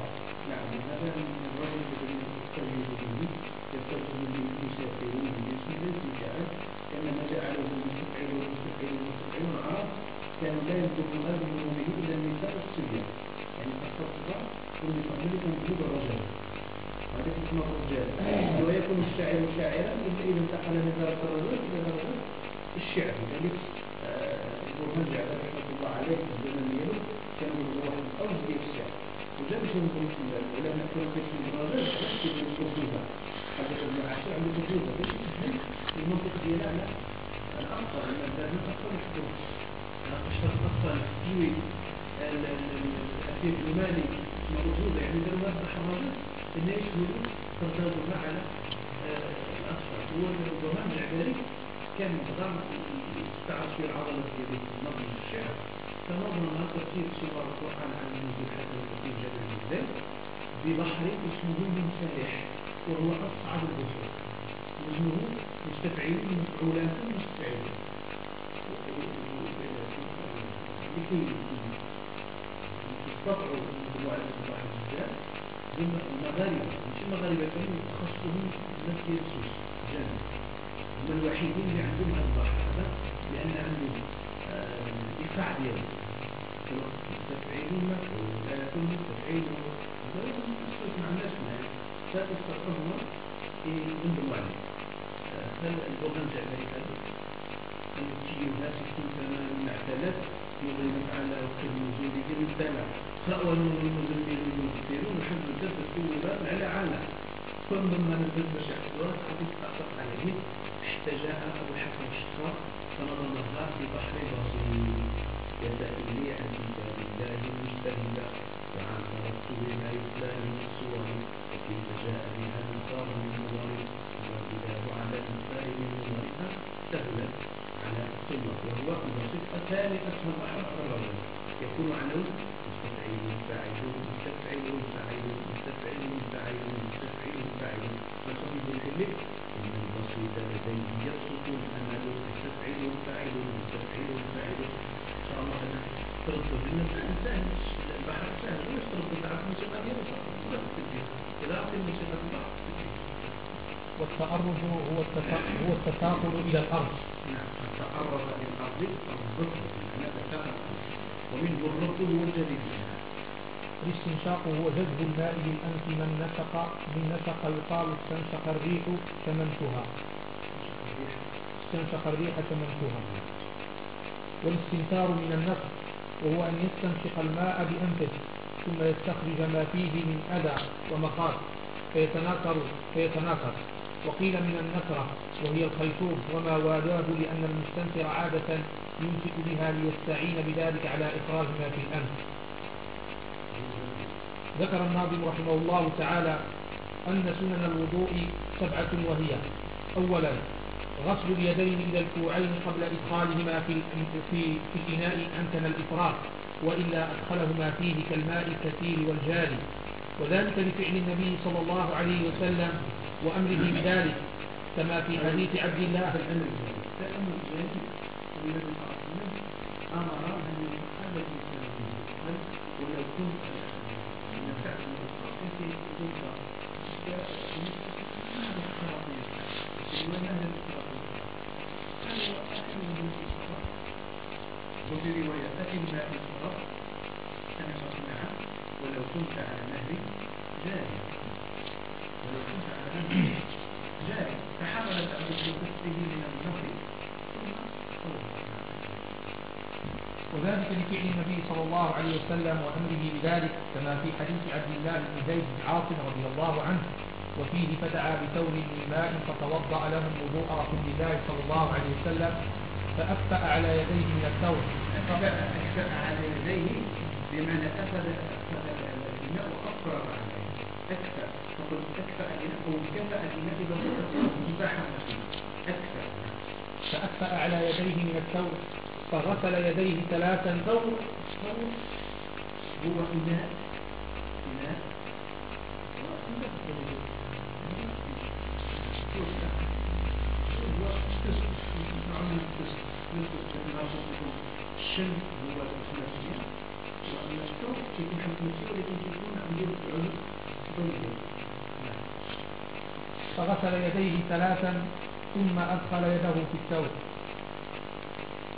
كان لا ينتبه هذا الأمور إلا النساء والصبيان يعني فقط ثم يقبلكم بجوب الرجل اسمه الرجال ويكون الشاعر شاعرا إلا إذا انتقل من ذلك الرجل إلى ذلك الشعر لذلك البرهان جعل رحمة الله عليه في الزمن يده كان من واحد أو زي الشعر وجاب شيء من العلماء كانوا كيفين الرجل كيف الكتوبة حدث ابن عاشر عنده كتوبة في المنطقة ديالنا الأفضل أن الأفضل الحكومة أشهر الأفضل في الأثير المالي موجودة يعني ما أصبح الرجل إنه يشمل تردادها على الأطفال هو الضمان العباري كان استعرض في العضلة في نظم الشعر. فنظم ترتيب صور القرآن عن النزول حتى ترتيب جبل جدا ببحر اسمه من سارح وهو أصعب البحور واسمه مستفعيل مفعولات مستفعيل لكي يستطعوا معرفة البحر الجزاء ثم المغاربة مش المغاربة كانوا تخصصهم نفس يسوس جنة هم الوحيدين اللي عندهم هذا البحر لأن عندهم إيقاع ديالهم تفعيل مفعولات مستفعيل مفعولات مع الناس معي فتستطعهم عندهم عليه هل البرنامج الجعبري هذا أن تجي الناس يكون كمان المعتلات يغلبك على النزول يجي فأول من المزمين المكثرون وحفظ الجسد الكلبات على عالة كل مما نزل بشعر حديث أخذ عليه. احتجاء أبو الحكم الشفاء فنظمها في بحر بصير يسأل لي عن كتاب الله المجتهدة وعن ترتب ما يتلى من الصور وكيف جاء بها النصار من نظر والكتاب على الإنسان من نظرها سهلا على السنة. وهو البسيط الثاني أسهل أحد الرجل يكون إن البسيط إن شاء الله سهل والتأرج هو هو التثاقل إلى الأرض نعم التأرج الركب معناه تثاقل ومنه الركب والجديد الاستنشاق هو جذب الماء بالأنف من نسق من نسق يقال استنشق الريح شممتها استنشق الريح شممتها والاستنثار من النفخ وهو أن يستنشق الماء بأنفه ثم يستخرج ما فيه من أذى ومخاط فيتناثر فيتناثر. وقيل من النثرة وهي الخيشوم وما والاه لأن المستنثر عادة يمسك بها ليستعين بذلك على إخراج ما في الأنف ذكر الناظم رحمه الله تعالى أن سنن الوضوء سبعة وهي أولا غسل اليدين إلى الكوعين قبل إدخالهما في في في الإناء أمكن الإفراط وإلا أدخلهما فيه كالماء الكثير والجاري. وذلك لفعل النبي صلى الله عليه وسلم وأمره بذلك كما في حديث عبد الله الأمر الأمر الجاهل والنبي صلى الله عليه وسلم أمر أن يفعل الإنسان بل ولو كنت نفعت من الصحيح كنت هذا اختراق وين هذا الاختراق هذا هو أحد من الاختراق وفي رواية أتم ما اختراق أنا صنع ولو كنت على نهر جاري ولو كنت على نهر جاري فحملت أبو بكفه من النهر ثم وذلك لفعل النبي صلى الله عليه وسلم وأمره بذلك كما في حديث عبد الله بن زيد بن عاصم رضي الله عنه وفيه فدعا بثور من ماء فتوضأ لهم وضوء رسول الله صلى الله عليه وسلم فأكفأ على يديه من الثور أكفأ على يديه بمعنى أخذ الماء وأفرغ عليه. أكفأ. فقل أكفأ أو كفأ إذا كفاحا أكفأ. فأكفأ على يديه من الثور فغسل يديه ثلاثا ثور هو إناء. إناء. الشم هو الثلاثية وأن تكون فغسل يديه ثلاثا ثم أدخل يده في الثور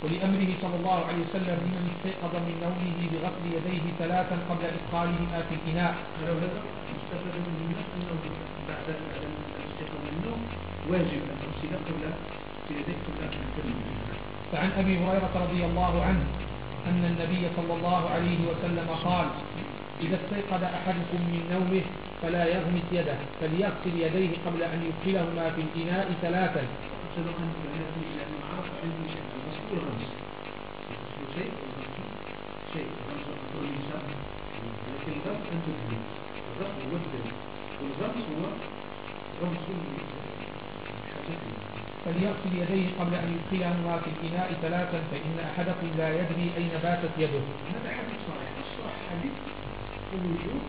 ولأمره صلى الله عليه وسلم لمن استيقظ من نومه بغسل يديه ثلاثا قبل إدخالهما في الإناء. واجب أن قبل قبل فعن أبي هريرة رضي الله عنه أن النبي صلى الله عليه وسلم قال إذا استيقظ أحدكم من نومه فلا يغمس يده فليغسل يديه قبل أن يدخلهما في الإناء ثلاثا. علم شيء شيء الغمس الغمس هو والغمس هو فليغسل يديه قبل أن يدخلهما في الإناء ثلاثا فإن أحدكم لا يدري أين باتت يده. هذا حديث صحيح الصح حديث وجود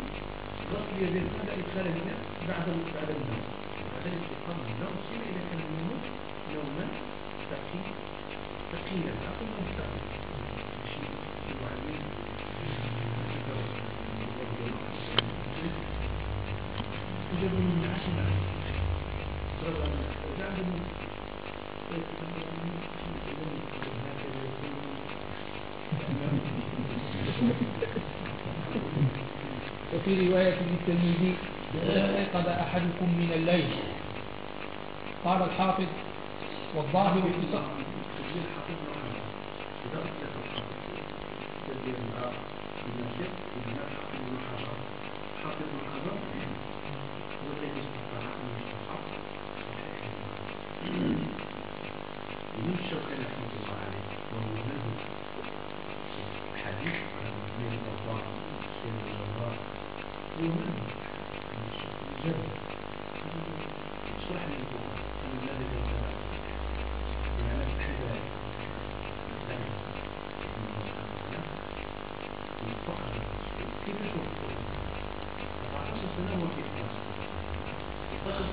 غسل يدين هذا إدخال الماء بعد بعد النوم بعد الاستيقاظ من النوم إذا كان النوم نوما ثقيلا ثقيلا لا أقول نوم ثقيل شيء يعلم يجب من العشرة بعد وفي رواية للترمذي استيقظ أحدكم من الليل. قال الحافظ والظاهر في اشرح لي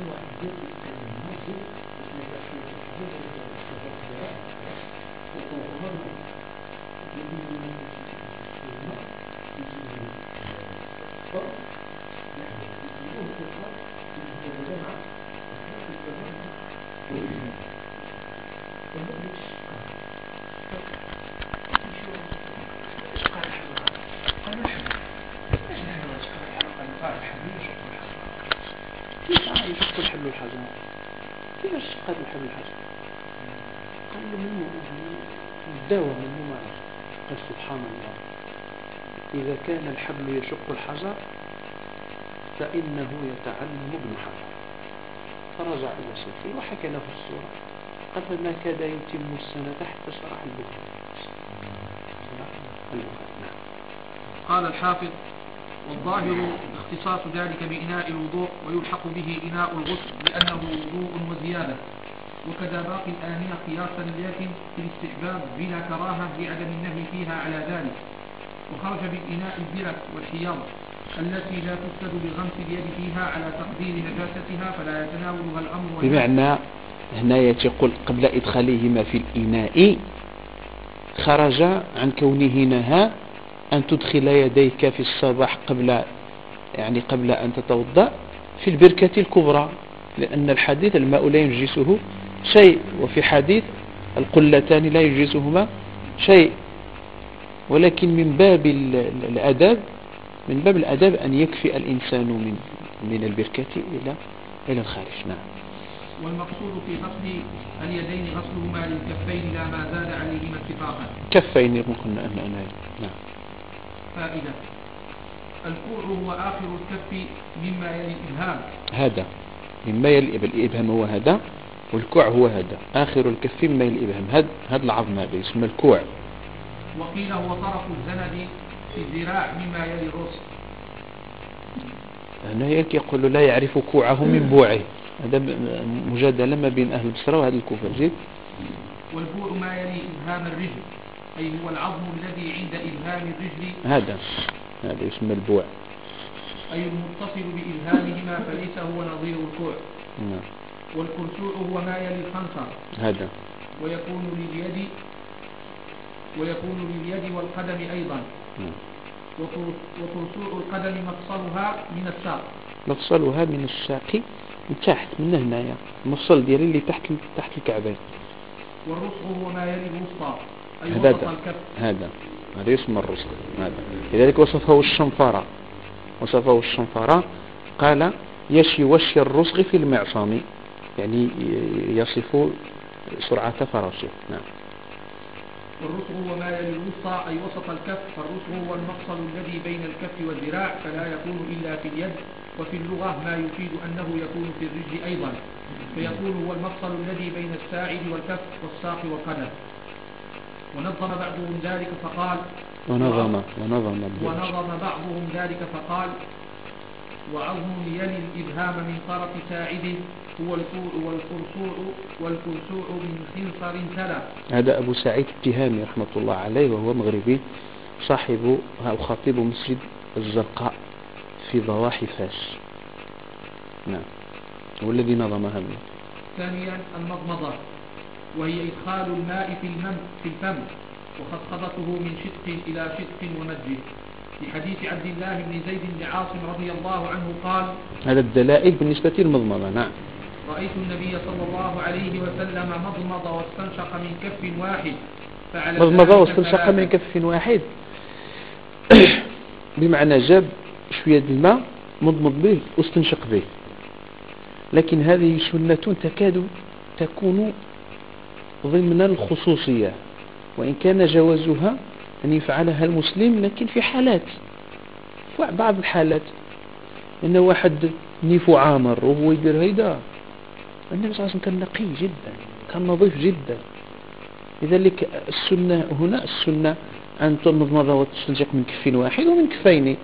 совершенно отдельные Thank you. الوالد 13 يشق الحل الحزن. كيف شقات الحل الحزن؟ قال له منه الدواء منه ما عرف قال سبحان الله. إذا كان الحبل يشق الحجر فإنه يتعلم ابن حجر. فرجع إلى شيخه وحكى له الصورة قال فما كاد يتم السنة حتى شرح البخاري. نعم. قال الحافظ والظاهر اختصاص ذلك بإناء الوضوء ويلحق به إناء الغسل لأنه وضوء وزيادة وكذا باقي الآنية قياسا لكن في الاستحباب بلا كراهة لعدم النهي فيها على ذلك وخرج بالإناء البرك والحيض التي لا تفسد بغمس اليد فيها على تقدير نجاستها فلا يتناولها الأمر. بمعنى هنا يقول قبل إدخالهما في الإناء خرج عن كونه نهى أن تدخل يديك في الصباح قبل يعني قبل أن تتوضأ في البركة الكبرى لأن الحديث الماء لا ينجسه شيء وفي حديث القلتان لا ينجسهما شيء. ولكن من باب ال- ال- الأدب من باب الأدب أن يكفي الإنسان من من البركة إلى إلى الخارج. نعم. والمقصود في غسل اليدين غسلهما للكفين لا ما زاد عليهما اتفاقا. كفين ممكن أن أنا نعم. فائدة. الكوع هو آخر الكف مما يلي الإبهام هذا. مما يلي الإبهام هو هذا والكوع هو هذا. آخر الكف مما يلي الإبهام هذا هذا العظم هذا يسمى الكوع. وقيل هو طرف الزند في الذراع مما يلي الرأس هنا يقول لا يعرف كوعه من بوعه. هذا مجادلة ما بين أهل البصرة وأهل الكوفة. زيد والبوع ما يلي إبهام الرجل. أي هو العظم الذي عند إبهام الرجل. هذا هذا يسمى البوع أي المتصل بإبهامهما فليس هو نظير الكوع. نعم. والكرسوع هو ما يلي الخنصر هذا. ويكون لليد ويكون لليد والقدم أيضا. نعم. وكرسوع القدم مفصلها من الساق. مفصلها من الساق من تحت من هنايا. المفصل ديالي اللي تحت تحت الكعبين. والرسغ هو ما يلي الوسطى. هذا هذا. هذا يسمى الرسغ هذا. لذلك وصفه الشنفرة. وصفه الشنفرة قال يشي وشي الرسغ في المعصم يعني يصف سرعة فرسه. نعم. والرسغ هو ما يلي الوسطى أي وسط الكف. فالرسغ هو المفصل الذي بين الكف والذراع فلا يكون إلا في اليد. وفي اللغة ما يفيد أنه يكون في الرجل أيضا. فيكون هو المفصل الذي بين الساعد والكف والساق والقدم. ونظم بعضهم ذلك فقال ونظم ونظم ونظم بعضهم ذلك فقال وعظم يلي الإبهام من طرف ساعده هو والكرسوع والكرسوع من خنصر تلا. هذا أبو سعيد التهامي رحمة الله عليه وهو مغربي صاحب أو خطيب مسجد الزرقاء في ضواحي فاس نعم. هو الذي نظم هذا. ثانيا المضمضة. وهي إدخال الماء في المم في الفم وخطخطته من شق إلى شق ومجه في حديث عبد الله بن زيد بن عاصم رضي الله عنه قال هذا الدلائل بالنسبة للمضمضة نعم. رأيت النبي صلى الله عليه وسلم مضمض واستنشق من كف واحد فعلى مضمض واستنشق من كف واحد. بمعنى جاب شوية الماء مضمض به واستنشق به. لكن هذه سنة تكاد تكون ضمن الخصوصية وإن كان جوازها أن يفعلها المسلم لكن في حالات في بعض الحالات أن واحد نيفو عامر وهو يدير هيدا النبي صلى الله عليه وسلم كان نقي جدا كان نظيف جدا. لذلك السنة هنا السنة أن تمضمض وتستنشق من كف واحد ومن كفين.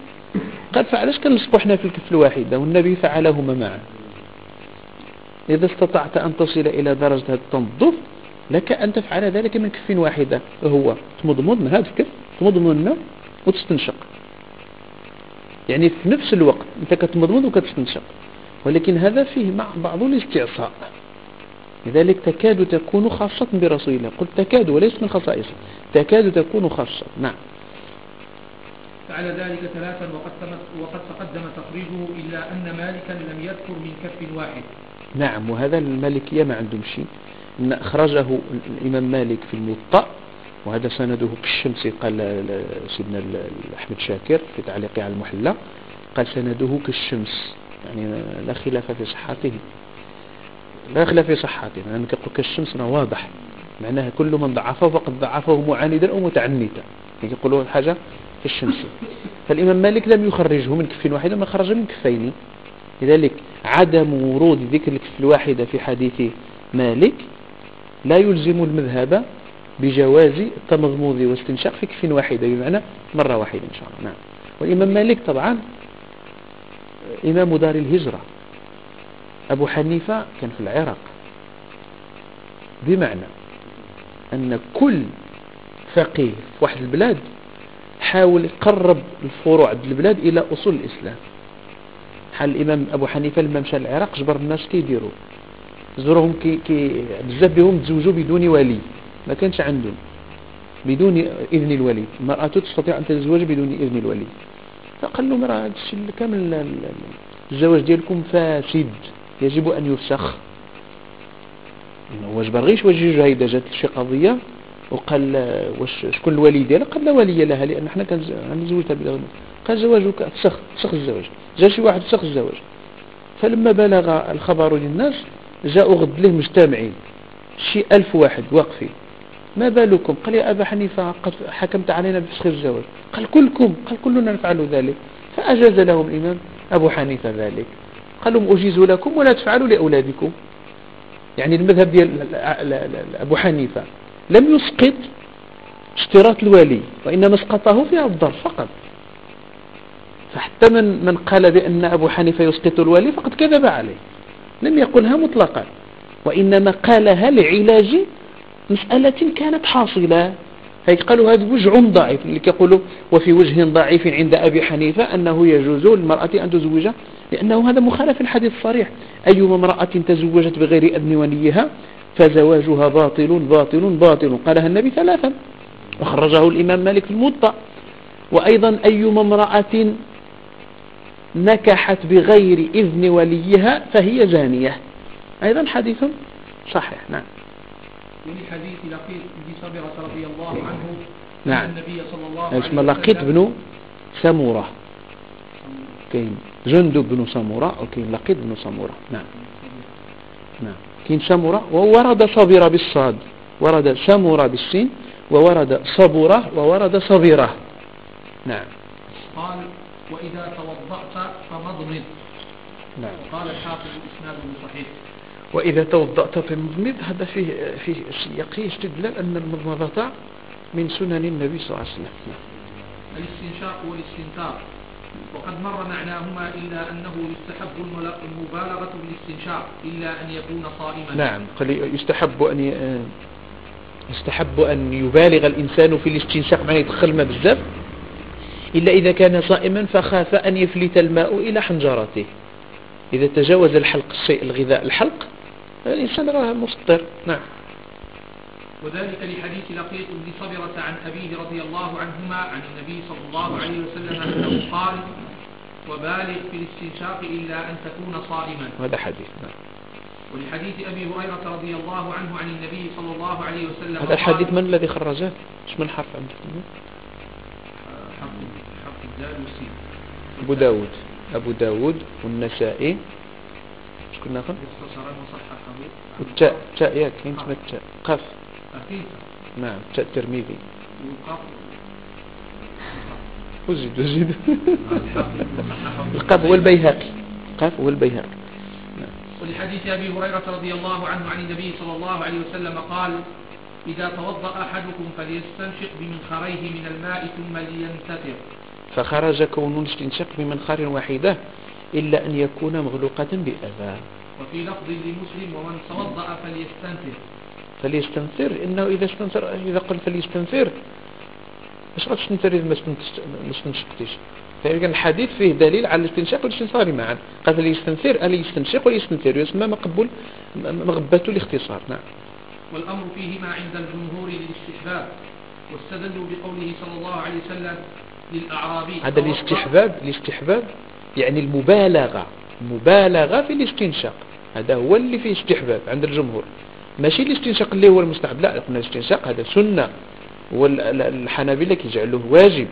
قال فعلاش كنلصقوا إحنا في الكف الواحدة والنبي فعلهما معا. إذا استطعت أن تصل إلى درجة التنظف لك أن تفعل ذلك من كف واحدة هو تمضمض من هذا الكف تمضمض الماء وتستنشق. يعني في نفس الوقت أنت كتمضمض وكتستنشق. ولكن هذا فيه مع بعض الاستعصاء. لذلك تكاد تكون خاصة برسول الله. قلت تكاد وليس من خصائصه. تكاد تكون خاصة. نعم. فعل ذلك ثلاثا وقد, وقد تقدم تخريجه إلا أن مالكا لم يذكر من كف واحد. نعم. وهذا المالكية ما عندهم شيء. إن أخرجه الإمام مالك في الموطأ وهذا سنده كالشمس قال سيدنا أحمد شاكر في تعليقه على المحلى قال سنده كالشمس يعني لا خلاف في صحته. لا خلاف في صحته يعني كيقول كالشمس واضح معناها كل من ضعفه فقد ضعفه معاندا أو متعنتا. يعني يقولوا الحاجة كالشمس. فالإمام مالك لم يخرجه من كف واحدة ما خرج من كفين. لذلك عدم ورود ذكر الكف الواحدة في حديث مالك لا يلزم المذهب بجواز التمضموض واستنشاق في كف واحدة بمعنى مرة واحدة إن شاء الله. نعم. والإمام مالك طبعا إمام دار الهجرة. أبو حنيفة كان في العراق. بمعنى أن كل فقيه في واحد البلاد حاول يقرب الفروع البلاد إلى أصول الإسلام. حال الإمام أبو حنيفة لما مشى العراق جبر الناس كيديروا زورهم كي, كي بزاف بهم تزوجوا بدون ولي. ما كانش عندهم. بدون إذن الولي. المرأة تستطيع أن تتزوج بدون إذن الولي. فقال لهم راه الشيء كامل الزواج ديالكم فاسد. يجب أن يفسخ. واش باغيش وجه هيدا جات شي قضية؟ وقال واش شكون الولي ديالها قال لا ولي لها لأن حنا كنزوجها بلا قال زواجك فسخ فسخ الزواج. جا شي واحد فسخ الزواج. فلما بلغ الخبر للناس جاءوا غد له مجتمعين شي ألف واحد واقفين. ما بالكم؟ قال يا أبا حنيفة قد حكمت علينا بفسخ الزواج. قال كلكم قال كلنا نفعل ذلك. فأجاز لهم الإمام أبو حنيفة ذلك. قال لهم أجيز لكم ولا تفعلوا لأولادكم. يعني المذهب ديال أبو حنيفة. لم يسقط اشتراط الولي وإنما اسقطه في الظرف فقط. فحتى من من قال بأن أبو حنيفة يسقط الولي فقد كذب عليه. لم يقلها مطلقا. وإنما قالها لعلاج مسألة كانت حاصلة. هيك قالوا هذا وجه ضعيف اللي كيقولوا وفي وجه ضعيف عند أبي حنيفة أنه يجوز للمرأة أن تزوج لأنه هذا مخالف الحديث الصريح. أيما امرأة تزوجت بغير أذن وليها فزواجها باطل باطل باطل. قالها النبي ثلاثا. وخرجه الإمام مالك في الموطأ. وأيضا أيما امرأة نكحت بغير إذن وليها فهي زانية أيضا حديث صحيح. نعم. وفي حديث لقيط بن صبرة رضي الله عنه نعم. النبي صلى الله عليه وسلم لقيط بن سمورة. كاين جندب بن سمورة. وكاين لقيط بن سمورة. نعم. نعم. كاين سمورة. وورد صبرة بالصاد. ورد سمورة بالسين. وورد صبرة وورد صبرة. نعم. قال وإذا توضأت فمضمض. نعم. قال الحافظ إسناده صحيح وإذا توضأت فمضمض هذا فيه فيه سياقي استدلال أن المضمضة من سنن النبي صلى الله عليه وسلم. نعم. الاستنشاق والاستنثار وقد مر معناهما إلا أنه يستحب المبالغة بالاستنشاق إلا أن يكون صائما. نعم. قال يستحب أن ي- يستحب أن يبالغ الإنسان في الاستنشاق معناه يدخل الماء بزاف إلا إذا كان صائما فخاف أن يفلت الماء إلى حنجرته. إذا تجاوز الحلق الشيء الغذاء الحلق الإنسان راه مفطر نعم. وذلك لحديث لقيط بن صبرة عن أبيه رضي الله عنهما عن النبي صلى الله عليه وسلم أنه قال وبالغ في الاستنشاق إلا أن تكون صائما. هذا حديث نعم. ولحديث أبي هريرة رضي الله عنه عن النبي صلى الله عليه وسلم هذا الحديث من الذي خرجه؟ إيش من حرف عندك؟ أبو داود. أبو داود والنسائي. ناخذ؟ اختصرا وصححه والتاء تاء ياك كاين تسمى التاء قاف. نعم تاء الترمذي. وزيد وزيد. القاف هو البيهقي. القاف هو البيهقي. ولحديث أبي هريرة رضي الله عنه عن النبي صلى الله عليه وسلم قال إذا توضأ أحدكم فليستنشق بمنخريه من الماء ثم لينتثر فخرج كون الاستنشاق بمنخار واحدة إلا أن يكون مغلوقة بأذى. وفي لفظ لمسلم ومن توضأ فليستنثر فليستنثر إنه إذا استنثر إذا قل فليستنثر إيش غتستنثر إذا ما استنشقتيش. فإذا الحديث فيه دليل على الاستنشاق والاستنثار معا. قال فليستنثر ألي يستنشق وليستنثر يسمى مقبول مغبة الاختصار. نعم. والأمر فيهما عند الجمهور للاستحباب واستدلوا بقوله صلى الله عليه وسلم للأعرابي هذا الاستحباب الاستحباب يعني المبالغة المبالغة في الاستنشاق. هذا هو اللي فيه استحباب عند الجمهور. ماشي الاستنشاق اللي هو المستحب. لا قلنا الاستنشاق هذا سنة والحنابلة كيجعلوه واجب.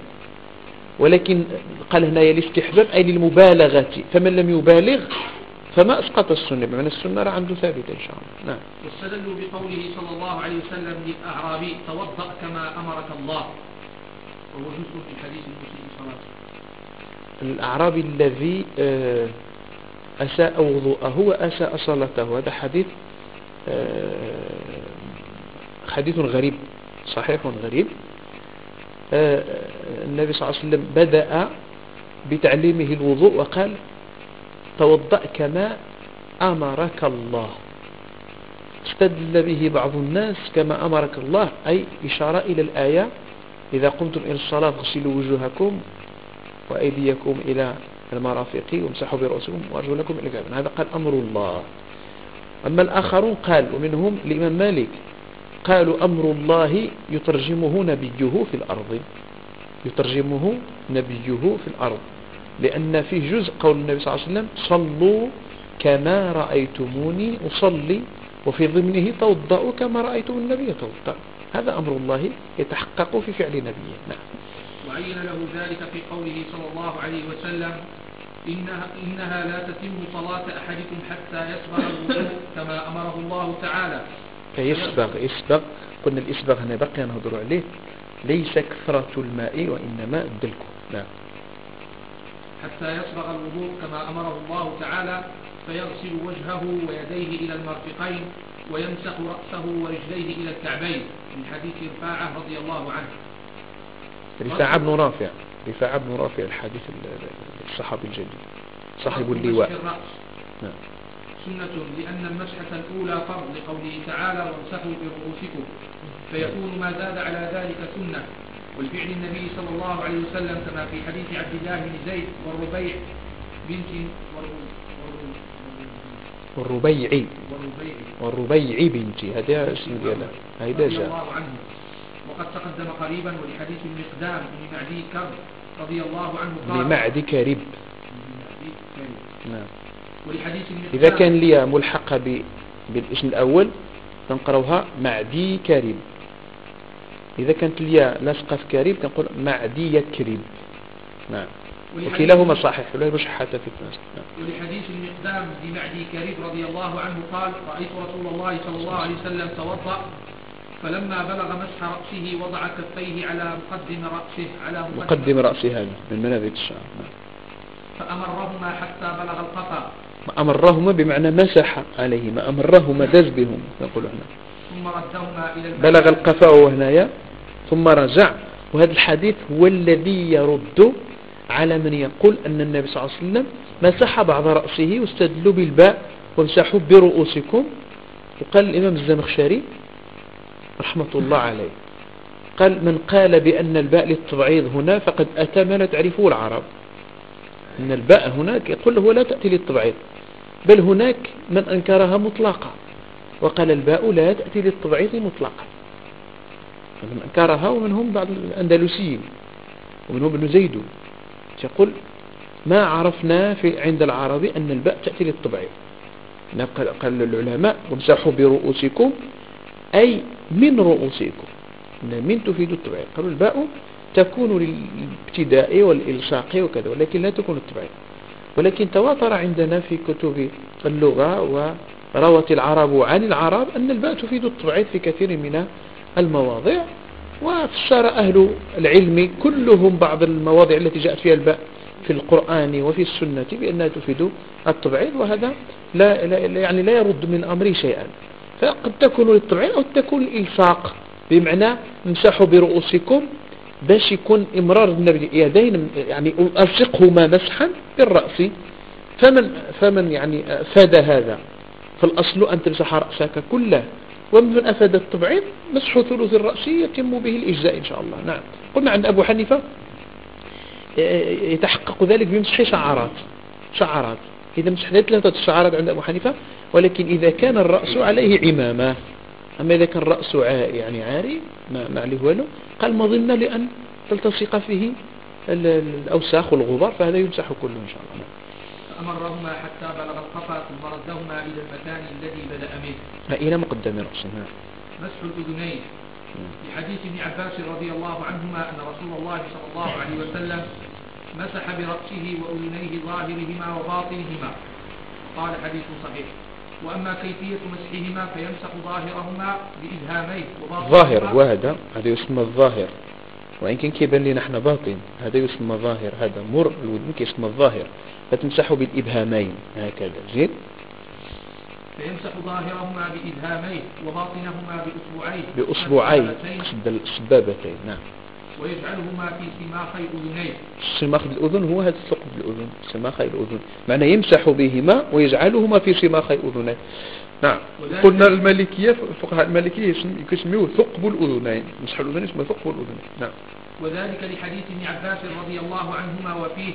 ولكن قال هنا الاستحباب أي للمبالغة. فمن لم يبالغ فما أسقط السنة بمعنى السنة راه عنده ثابتة إن شاء الله. نعم. واستدلوا بقوله صلى الله عليه وسلم للأعرابي توضأ كما أمرك الله. الأعرابي الذي آه، أساء وضوءه وأساء صلاته. هذا حديث آه، حديث غريب صحيح غريب. آه، النبي صلى الله عليه وسلم بدأ بتعليمه الوضوء وقال توضأ كما أمرك الله. استدل به بعض الناس كما أمرك الله أي إشارة إلى الآية إذا قمتم إلى الصلاة فاغسلوا وجوهكم وأيديكم إلى المرافق وامسحوا برؤوسكم وأرجلكم إلى الكعبين هذا قال أمر الله. أما الآخرون قال ومنهم الإمام مالك قالوا أمر الله يترجمه نبيه في الأرض. يترجمه نبيه في الأرض. لأن في جزء قول النبي صلى الله عليه وسلم صلوا كما رأيتموني أصلي وفي ضمنه توضأوا كما رأيتم النبي يتوضأ. هذا أمر الله يتحقق في فعل نبيه. نعم. وعين له ذلك في قوله صلى الله عليه وسلم إنها, إنها لا تتم صلاة أحدكم حتى يسبغ الوضوء كما أمره الله تعالى. يسبغ يسبغ. قلنا الإسبغ هنا بقي نهضر عليه. ليس كثرة الماء وإنما الدلك. نعم. حتى يسبغ الوضوء كما أمره الله تعالى فيغسل وجهه ويديه إلى المرفقين ويمسح رأسه ورجليه إلى الكعبين. من حديث رفاعة رضي الله عنه. رفاعة بن رافع. رفاعة بن رافع الحديث ال- ال- الصحابي الجليل صاحب اللواء. نعم. سنة لأن المسحة الأولى فرض لقوله تعالى وامسحوا برؤوسكم. فيكون ما زاد على ذلك سنة. والفعل النبي صلى الله عليه وسلم كما في حديث عبد الله بن زيد والربيع بنت والربيعي. والربيع والربيعي بنتي هذا اسم ديالها هيدا جاء وقد تقدم قريبا ولحديث المقدام بن معدي كرب. رضي الله عنه قال بمعد كرب. كرب. نعم. ولحديث المقدام إذا كان لي ملحقة. بالاسم الأول تنقروها معدي كريم إذا كانت لي لاصقة في كريم كنقول معدي يكرب. نعم. وكلاهما صحيح ولا مش حتى في الناس. نعم. ولحديث المقدام بن معدي كريب رضي الله عنه قال رأيت رسول الله صلى الله عليه وسلم توضأ فلما بلغ مسح رأسه وضع كفيه على مقدم رأسه على مقدم رأسي هذا من منابت الشعر نعم. فأمرهما حتى بلغ القفا ما أمرهما بمعنى مسح عليهما أمرهما دز بهم نقول هنا. ثم ردهما إلى الماء بلغ القفاء وهنايا ثم رجع وهذا الحديث هو الذي يرد على من يقول أن النبي صلى الله عليه وسلم مسح بعض رأسه واستدلوا بالباء وامسحوا برؤوسكم. وقال الإمام الزمخشري رحمة الله عليه قال من قال بأن الباء للتبعيض هنا فقد أتى ما لا تعرفه العرب. أن الباء هناك يقول هو لا تأتي للتبعيض بل هناك من أنكرها مطلقة. وقال الباء لا تأتي للتبعيض مطلقا من أنكرها ومنهم بعض الأندلسيين ومنهم ابن زيد. يقول ما عرفنا في عند العرب أن الباء تأتي للتبعيض هنا قال العلماء وامسحوا برؤوسكم أي من رؤوسكم. إن من تفيد التبعيض قالوا الباء تكون للابتداء والإلصاق وكذا ولكن لا تكون التبعيض ولكن تواتر عندنا في كتب اللغة وروت العرب عن العرب أن الباء تفيد التبعيض في كثير من المواضع وفسر أهل العلم كلهم بعض المواضع التي جاءت فيها الباء في القرآن وفي السنة بأنها تفيد التبعيض وهذا لا, لا يعني لا يرد من أمري شيئا. فقد تكون للتبعيض أو تكون الإلصاق بمعنى امسحوا برؤوسكم باش يكون إمرار اليدين يعني ألصقهما مسحا بالرأس. فمن, فمن يعني فاد هذا؟ فالأصل أن تمسح رأسك كله. ومن أفاد التبعيض مسح ثلث الرأس يتم به الإجزاء إن شاء الله. نعم. قلنا عند أبو حنيفة يتحقق ذلك بمسح شعرات. شعرات. إذا مسح ثلاثة شعرات عند أبو حنيفة ولكن إذا كان الرأس عليه عمامة. أما إذا كان الرأس يعني عاري ما, ما عليه والو قال ظن لأن تلتصق فيه الأوساخ والغبار فهذا يمسح كله إن شاء الله. فأمرهما حتى بلغ القفا ثم ردهما إلى المكان الذي بدأ منه. إلى مقدم نعم مسح الأذنين. في حديث ابن عباس رضي الله عنهما أن رسول الله صلى الله عليه وسلم مسح برأسه وأذنيه ظاهرهما وباطنهما. قال حديث صحيح. وأما كيفية مسحهما فيمسح ظاهرهما بإبهاميه ظاهر وهذا هذا يسمى الظاهر. وإن كان كيبان لنا إحنا باطن هذا يسمى ظاهر هذا مر الودن كيسمى الظاهر فتمسحه بالإبهامين هكذا. زين؟ فيمسح ظاهرهما بإبهاميه وباطنهما بأسبوعيه بأسبوعين السبابتين السبابتين نعم. ويجعلهما في سماخي أذنيه سماخ الأذن هو هذا الثقب الأذن سماخي الأذن. معنى يمسح بهما ويجعلهما في سماخي أذنين. نعم. قلنا المالكية فقهاء المالكية يسميوه ثقب الأذنين. مسح الأذنين اسمه ثقب الأذنين. نعم. وذلك لحديث ابن عباس رضي الله عنهما وفيه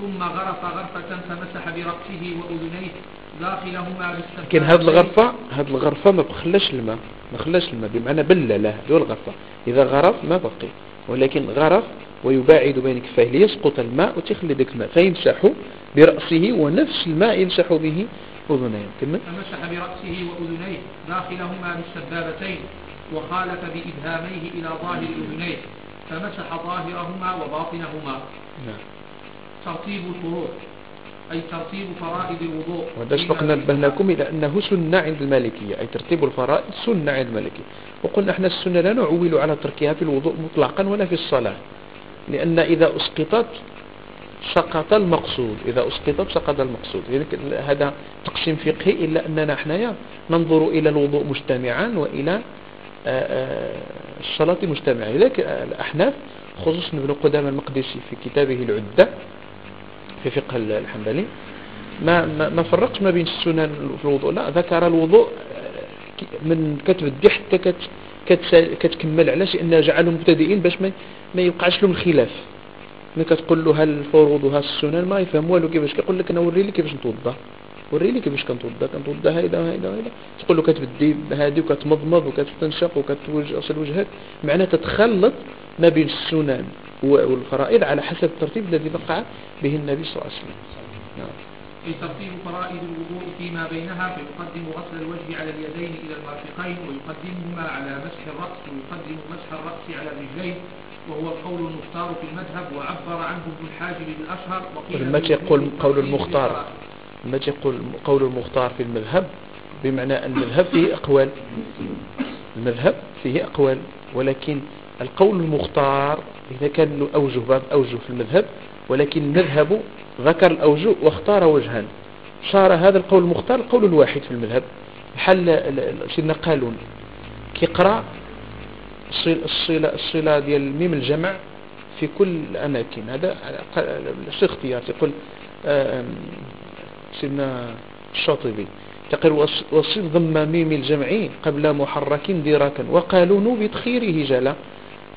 ثم غرف غرفة فمسح برأسه وأذنيه داخلهما بالسبابتين لكن هذه الغرفة هذه الغرفة ما بخلاش الماء ما خلاش الماء بمعنى بل له هذه الغرفة. إذا غرف ما بقي. ولكن غرف ويباعد بين كفيه ليسقط الماء وتخلي ذلك الماء. فيمسح برأسه ونفس الماء يمسح به أذنيه كمل فمسح برأسه وأذنيه داخلهما بالسبابتين وخالف بإبهاميه إلى ظاهر أذنيه فمسح ظاهرهما وباطنهما. نعم. ترتيب الفروع أي ترتيب فرائض الوضوء. وهذا سبقنا نبهناكم إلى أنه سنة عند المالكية أي ترتيب الفرائض سنة عند المالكية. وقلنا إحنا السنة لا نعول على تركها في الوضوء مطلقا ولا في الصلاة لأن إذا أسقطت سقط المقصود. إذا أسقطت سقط المقصود. هذا تقسيم فقهي إلا أننا حنايا ننظر إلى الوضوء مجتمعا وإلى الصلاة مجتمعا. لذلك الأحناف خصوصا ابن قدامة المقدسي في كتابه العدة في فقه الحنبلي ما ما ما فرقش ما بين السنن في الوضوء. لا ذكر الوضوء آه، من كتبدي حتى كت كتسا- كتكمل علاش لأن جعلهم مبتدئين باش ما ما يوقعش لهم الخلاف. ملي كتقول له هل الفروض وها السنن؟ ما يفهم. والو كيفاش كيقول لك أنا وري لي كيفاش نتوضأ؟ وري لي كيفاش كنتوضأ؟ كنتوضأ هيدا وهيدا وهيدا. تقول له كتبدي بهادي وكتمضمض وكتستنشق وكتغسل وجهك. معناه تتخلط ما بين السنن والفرائض على حسب الترتيب الذي وقع به النبي صلى الله عليه وسلم. نعم. أي ترتيب فرائض الوضوء فيما بينها فيقدم غسل الوجه على اليدين إلى المرفقين ويقدمهما على مسح الرأس ويقدم مسح الرأس على الرجلين وهو القول المختار في المذهب وعبر عنه ابن الحاجب بالأشهر وقيل بوجوب يقول قول المختار. لما يقول قول المختار في المذهب بمعنى المذهب فيه أقوال. المذهب فيه أقوال. ولكن القول المختار إذا كان له أوجه باب أوجه في المذهب ولكن المذهب ذكر الأوجه واختار وجها صار هذا القول المختار القول الواحد في المذهب. حل سيدنا قالون كيقرأ الصل- الصلة الصلة ديال الميم الجمع في كل الأماكن هذا شي اختيار. يقول آم، سيدنا الشاطبي تقول وص- وصل ضم ميم الجمع قبل محرك دراكا وقالون بتخيره جلا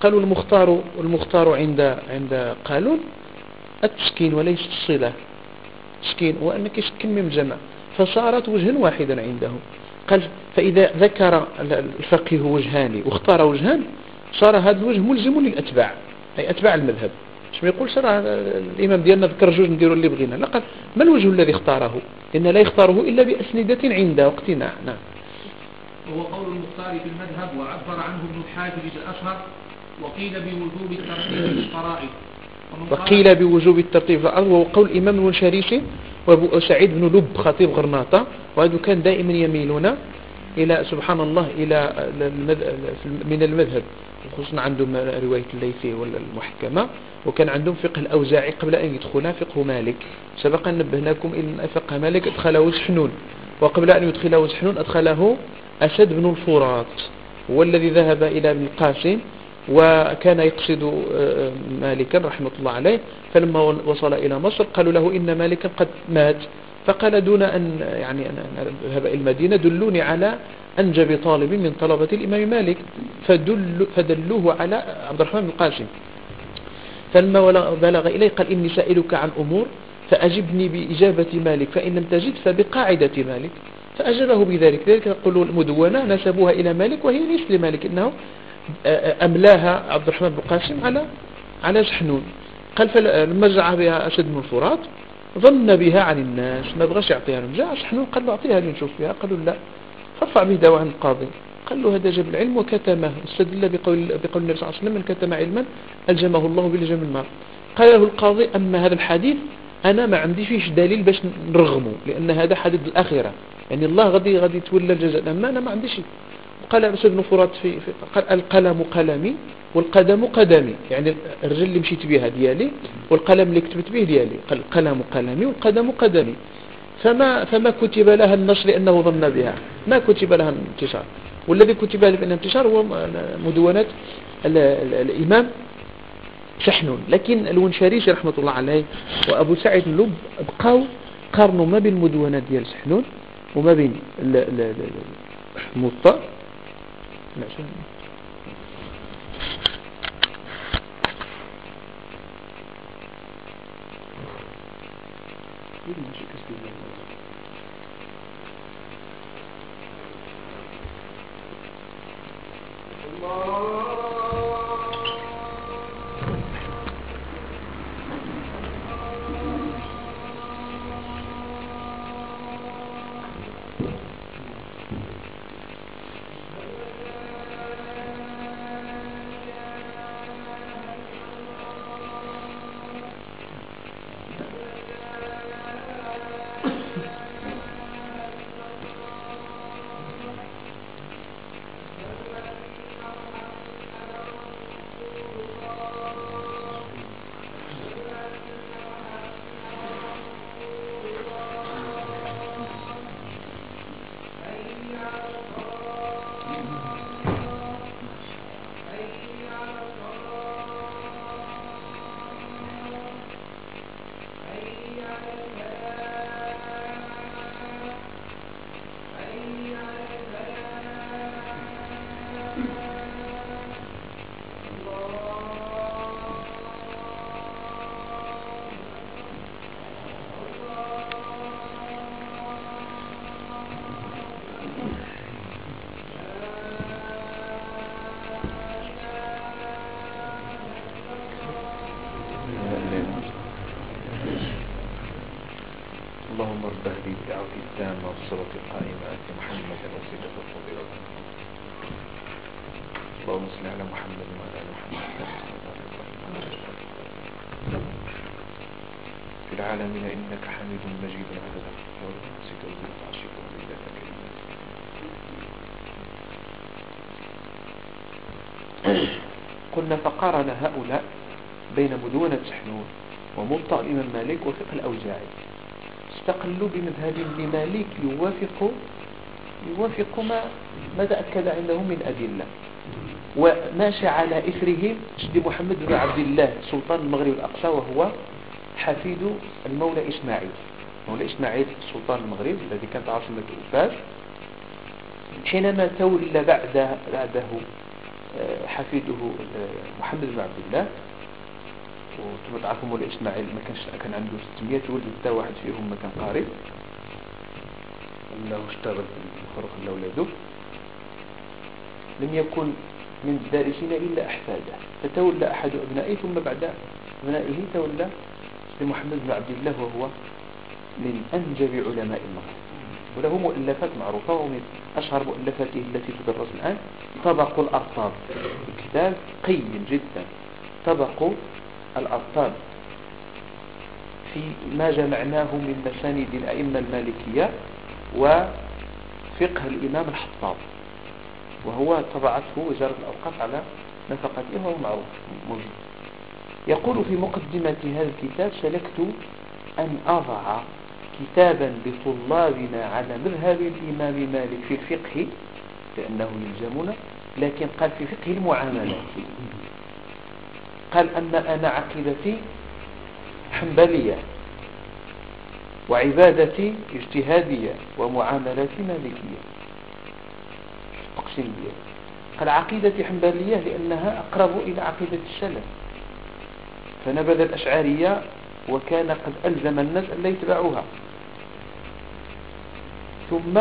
قالوا المختار المختار عند عند قالون التسكين وليس الصلة. تسكين وأنك يسكن ميم الجمع. فصارت وجها واحدا عندهم. قال فإذا ذكر الفقيه وجهان واختار وجهان صار هذا الوجه ملزم للأتباع أي أتباع المذهب. مش ما يقولش راه الإمام ديالنا ذكر جوج نديروا اللي بغينا. لا قال ما الوجه الذي اختاره؟ إن لا يختاره إلا بأسندة عنده واقتناع نعم. وهو قول المختار في المذهب وعبر عنه ابن الحاجب بالأشهر وقيل بوجوب الترتيب ومن قال- وقيل بوجوب الترتيب في الأرض وهو قول الإمام المنشاريسي وأبو سعيد بن لب خطيب غرناطة وهذو كان دائما يميلون إلى سبحان الله إلى من المذهب خصوصا عندهم رواية الليثي ولا المحكمة وكان عندهم فقه الأوزاعي قبل أن يدخلها فقه مالك. سبق أن نبهناكم إلى فقه مالك أدخله سحنون وقبل أن يدخله سحنون أدخله أسد بن الفرات هو الذي ذهب إلى ابن القاسم وكان يقصد آه، مالكا رحمة الله عليه فلما وصل إلى مصر قالوا له إن مالكا قد مات. فقال دون أن يعني أن أذهب إلى المدينة دلوني على أنجب طالب من طلبة الإمام مالك فدل فدلوه على عبد الرحمن بن القاسم فلما بلغ إليه قال إني سائلك عن أمور فأجبني بإجابة مالك فإن لم تجد فبقاعدة مالك. فأجابه بذلك. ذلك يقول المدونة نسبوها إلى مالك وهي ليست لمالك إنه أملاها عبد الرحمن بن القاسم على على سحنون قال فلما جاء بها أسد بن الفرات ظن بها عن الناس ما بغاش يعطيها لهم. جاء سحنون قال له أعطيها لي نشوف فيها. قالوا لا فارفع به دعوة عن القاضي. قال له هذا جاب العلم وكتمه. استدل بقول بقول النبي صلى الله عليه وسلم من كتم علما ألجمه الله بلجم النار قال له القاضي أما هذا الحديث أنا ما عندي فيش دليل باش نرغمه لأن هذا حديث الآخرة. يعني الله غادي غادي يتولى الجزاء. أما أنا ما عنديش أسد بن فرات في, قال القلم قلمي والقدم قدمي. يعني الرجل اللي مشيت بها ديالي والقلم اللي كتبت به ديالي. قال القلم قلمي والقدم قدمي. فما فما كتب لها النشر لأنه ظن بها. ما كتب لها الانتشار. والذي كتب لها الانتشار هو ال- الإمام شحنون. لكن الونشاريشي رحمة الله عليه وأبو سعيد اللب بقاو قارنوا ما بين المدونات ديال شحنون وما بين machine. Even والصلاة القائمة آت محمد وسيلة الفضيلة اللهم صل على محمد وعلى آل محمد. في العالمين إنك حميد مجيد. على ونسيت وزيد عشيك وزيد قلنا فقارن هؤلاء بين مدونة سحنون ومبطأ الإمام مالك وفقه الأوزاعي. استقلوا بمذهب ابن مالك يوافق يوافق ما ما تأكد عندهم من أدلة. وماشى على إثرهم شد محمد بن عبد الله سلطان المغرب الأقصى وهو حفيد المولى إسماعيل. مولى إسماعيل سلطان المغرب الذي كانت عاصمة أوفاس حينما تولى بعد بعده آه، حفيده آه، محمد بن عبد الله وثم تعرفوا مولى إسماعيل ما كانش كان عنده 600 ولد حتى واحد فيهم ما كان قارب أنه اشتغل بالخرق لأولاده لم يكن من الدارسين إلا أحفاده. فتولى أحد أبنائه ثم بعد أبنائه تولى لمحمد بن عبد الله وهو من أنجب علماء المغرب وله مؤلفات معروفة ومن أشهر مؤلفاته التي تدرس الآن طبق الأرطاب. كتاب قيم جدا. طبق الأرطاب في ما جمعناه من مساند الأئمة المالكية وفقه الإمام الحطاب وهو طبعته وزارة الأوقاف على نفقته وهو معروف موجود. يقول في مقدمة هذا الكتاب سلكت أن أضع كتابا لطلابنا على مذهب الإمام مالك في الفقه لأنه يلزمنا لكن قال في فقه المعاملات قال أما أنا عقيدتي حنبلية وعبادتي اجتهادية ومعاملاتي مالكية. أقسم بالله. قال عقيدتي حنبلية لأنها أقرب إلى عقيدة السلف. فنبذ الأشعارية وكان قد ألزم الناس أن لا يتبعوها. ثم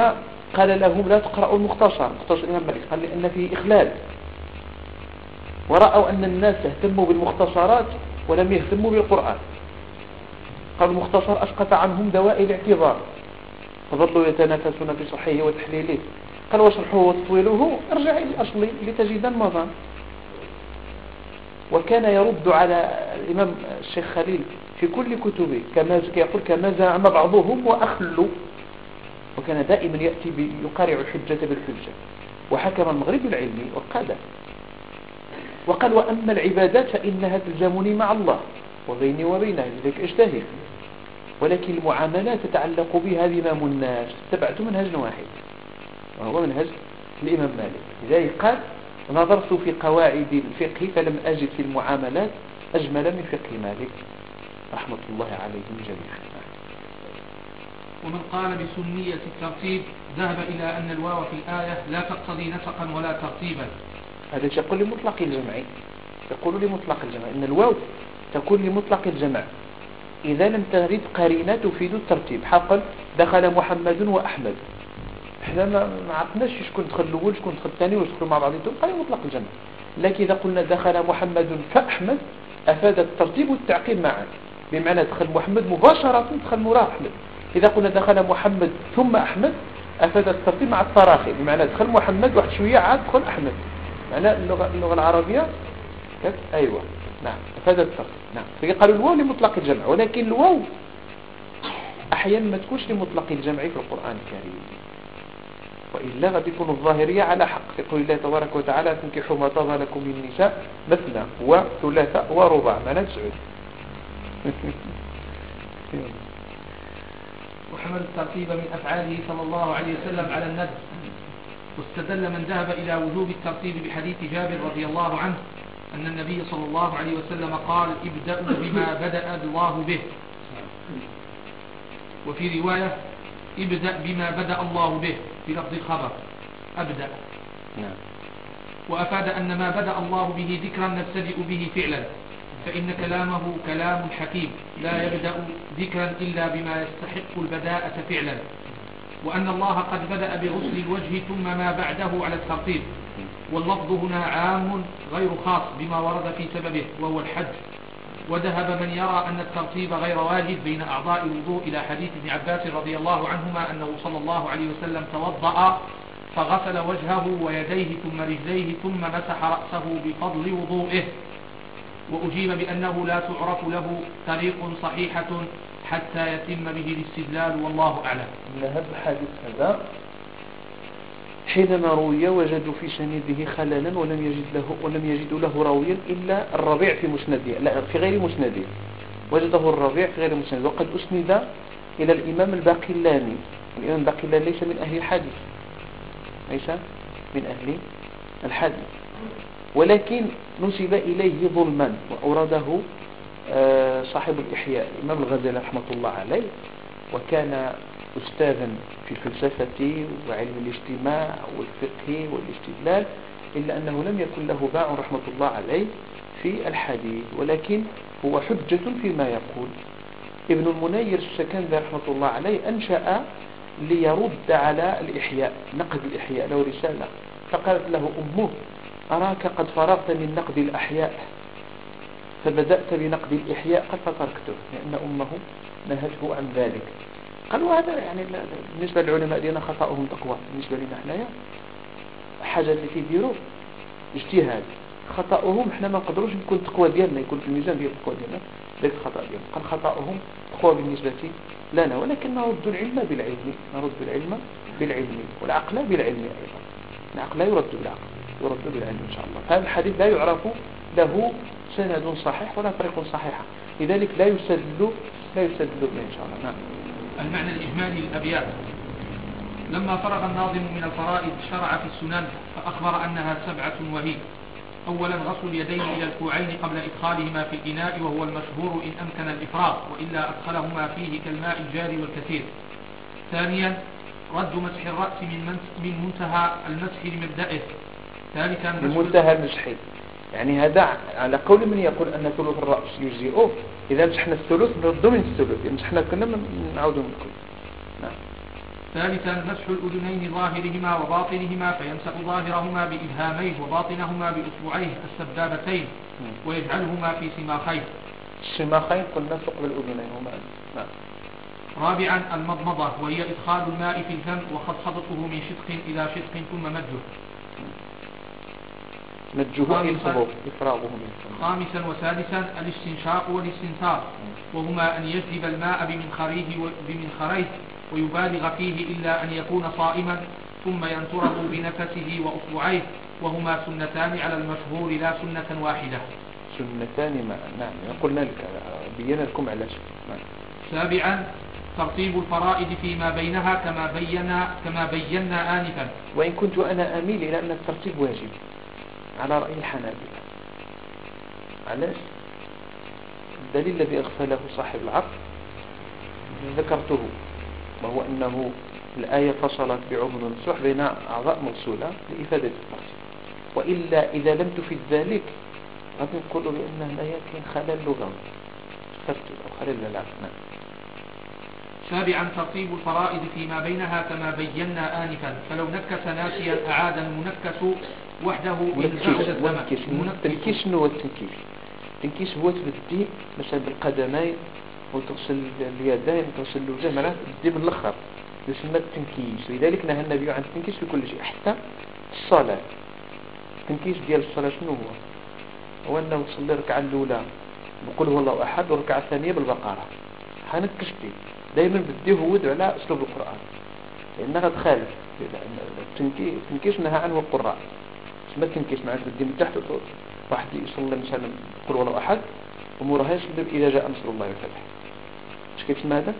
قال لهم لا تقرأوا المختصر مختصر الإمام مالك. قال لأن فيه إخلال. ورأوا أن الناس اهتموا بالمختصرات ولم يهتموا بالقرآن. قال المختصر أسقط عنهم دواء الاعتبار فظلوا يتنافسون في صحيحه وتحليله. قال وشرحه وتطويله. ارجع إلى الأصل لتجد المظان وكان يرد على الإمام الشيخ خليل في كل كتبه كما يقول كما زعم بعضهم وأخلوا. وكان دائما يأتي يقارع الحجة بالحجة. وحكم المغرب العلمي وقال وقال وأما العبادات فإنها تلزمني مع الله وبيني وبينه لذلك أجتهد. ولكن المعاملات تتعلق بها الإمام الناس اتبعت منهج واحد وهو منهج الإمام مالك. لذلك قال نظرت في قواعد الفقه فلم أجد في المعاملات أجمل من فقه مالك. رحمة الله عليهم جميعا. ومن قال بسنية الترتيب ذهب إلى أن الواو في الآية لا تقتضي نسقا ولا ترتيبا. هذا يقول لمطلق الجمع. يقول لمطلق الجمع. إن الواو تكون لمطلق الجمع. إذا لم ترد قرينة تفيد الترتيب. حقا دخل محمد وأحمد. إحنا ما عرفناش شكون دخل الأول شكون دخل الثاني وشكون مع بعضهم قال مطلق الجمع. لكن إذا قلنا دخل محمد فأحمد أفاد الترتيب والتعقيب معا. بمعنى دخل محمد مباشرة دخل مراه أحمد. إذا قلنا دخل محمد ثم أحمد أفاد الترتيب مع التراخي. بمعنى دخل محمد واحد شوية عاد دخل أحمد. معنى اللغة, اللغة العربية؟ أيوة. نعم. أفاد الترتيب نعم. فقالوا الواو لمطلق الجمع ولكن الواو أحيانا ما تكونش لمطلق الجمع في القرآن الكريم. وإلا غادي يكون الظاهرية على حق. في قول الله تبارك وتعالى تنكحوا ما طاب لكم من النساء مثنى وثلاثة وربع ما تسعود وحمل الترتيب من أفعاله صلى الله عليه وسلم على الندب. واستدل من ذهب إلى وجوب الترتيب بحديث جابر رضي الله عنه أن النبي صلى الله عليه وسلم قال ابدأوا بما بدأ الله به. وفي رواية ابدأ بما بدأ الله به في لفظ الخبر أبدأ. نعم. وأفاد أن ما بدأ الله به ذكرا نبتدئ به فعلا فإن كلامه كلام حكيم لا يبدأ ذكرا إلا بما يستحق البداءة فعلا. وأن الله قد بدأ بغسل الوجه ثم ما بعده على الترتيب. واللفظ هنا عام غير خاص بما ورد في سببه وهو الحج. وذهب من يرى أن الترتيب غير واجب بين أعضاء الوضوء إلى حديث ابن عباس رضي الله عنهما أنه صلى الله عليه وسلم توضأ فغسل وجهه ويديه ثم رجليه ثم مسح رأسه بفضل وضوئه. وأجيب بأنه لا تعرف له طريق صحيحة حتى يتم به الاستدلال والله أعلم. هذا الحديث هذا. حينما روي وجدوا في سنده خللا ولم يجد له ولم يجدوا له راويا إلا الربيع في مسنده. لا في غير مسنده. وجده الربيع في غير مسنده. وقد أسند إلى الإمام الباقلاني. الإمام الباقلاني ليس من أهل الحديث. ليس من أهل الحديث. ولكن نسب إليه ظلما وأورده آه، صاحب الإحياء الإمام الغزالي رحمة الله عليه وكان أستاذا في الفلسفة وعلم الاجتماع والفقه والاستدلال إلا أنه لم يكن له باع رحمة الله عليه في الحديث ولكن هو حجة فيما يقول. ابن المنير السكندري رحمة الله عليه أنشأ ليرد على الإحياء نقد الإحياء له رسالة فقالت له أمه أراك قد فرغت من نقد الأحياء؟ فبدأت بنقد الإحياء قد فتركته لأن أمه نهته عن ذلك. قالوا هذا يعني بالنسبة للعلماء دينا خطأهم تقوى. بالنسبة لنا حنايا حاجة اللي تيديروا اجتهاد. خطأهم إحنا ما نقدروش نكون تقوى ديالنا يكون في الميزان ديال التقوى ديالنا ذلك خطأ ديالنا. قال خطأهم تقوى بالنسبة لنا ولكن نرد العلم بالعلم نرد العلم بالعلم والعقل بالعلم أيضا. العقل لا يرد بالعقل يرد بالعلم إن شاء الله. فهذا الحديث لا يعرف له سند صحيح ولا طريق صحيحة لذلك لا يسدل لا يسدل إن شاء الله. نعم. المعنى الإجمالي للأبيات. لما فرغ الناظم من الفرائض شرع في السنن فأخبر أنها سبعة وهي. أولا غسل اليدين إلى الكوعين قبل إدخالهما في الإناء وهو المشهور إن أمكن الإفراغ وإلا أدخلهما فيه كالماء الجاري والكثير. ثانيا رد مسح الرأس من, من منتهى المسح لمبدئه ثالثا من منتهى المسح. يعني هذا على قول من يقول أن ثلث الرأس يجزئه. إذا مسحنا الثلث نردو من الثلث. إذا مسحنا كنا نعود من الكل. نعم. ثالثا مسح الأذنين ظاهرهما وباطنهما فيمسح ظاهرهما بإبهاميه وباطنهما بأصبعيه السبابتين نعم. ويجعلهما في سماخيه. السماخين قلنا ثقب الأذنين هما. نعم. رابعا المضمضة وهي إدخال الماء في الفم وخصبته من شدق إلى شدق ثم مده. مجه ينصبه إفراغه منه خامسا وسادسا الاستنشاق والاستنثار. وهما أن يجذب الماء بمنخريه بمنخريه ويبالغ فيه إلا أن يكون صائما ثم ينثره بنفسه وأصبعيه وهما سنتان على المشهور لا سنة واحدة. سنتان ما نعم قلنا لك بينا لكم علاش نعم. سابعا ترتيب الفرائض فيما بينها كما بينا كما بينا آنفا. وإن كنت أنا أميل إلى أن الترتيب واجب. على رأي الحنابلة. علاش؟ الدليل الذي أغفله صاحب العقل ذكرته وهو أنه الآية فصلت بعمر مفتوح بين أعضاء موصولة لإفادة الترتيب وإلا إذا لم تفيد ذلك غادي نقولوا بأن الآية كاين خلل لغوي ترتيب أو خلل للعقل. سابعا ترتيب الفرائض فيما بينها كما بينا آنفا فلو نكس ناسيا أعاد المنكس وحده التنكيش؟ شنو هو التنكيش؟ التنكيش هو تبدي مثلا بالقدمين وتغسل اليدين وتغسل الوجه مرات تبدي من الأخر. يسمى التنكيش. لذلك نهى النبي عن التنكيش في كل شيء حتى الصلاة. التنكيش ديال الصلاة شنو هو؟ هو أنه تصلي الركعة الأولى بقول هو الله أحد والركعة الثانية بالبقرة. هنكش فيه. دائما بديه هود على أسلوب القرآن. لأنها تخالف. التنكيش نهى عنه القراء. ما تنكيش معاش بدي من تحت واحد يصلي مثلا قل ولو أحد امورها يصلي إذا جاء نصر الله والفتح اش كيتسمى هذا؟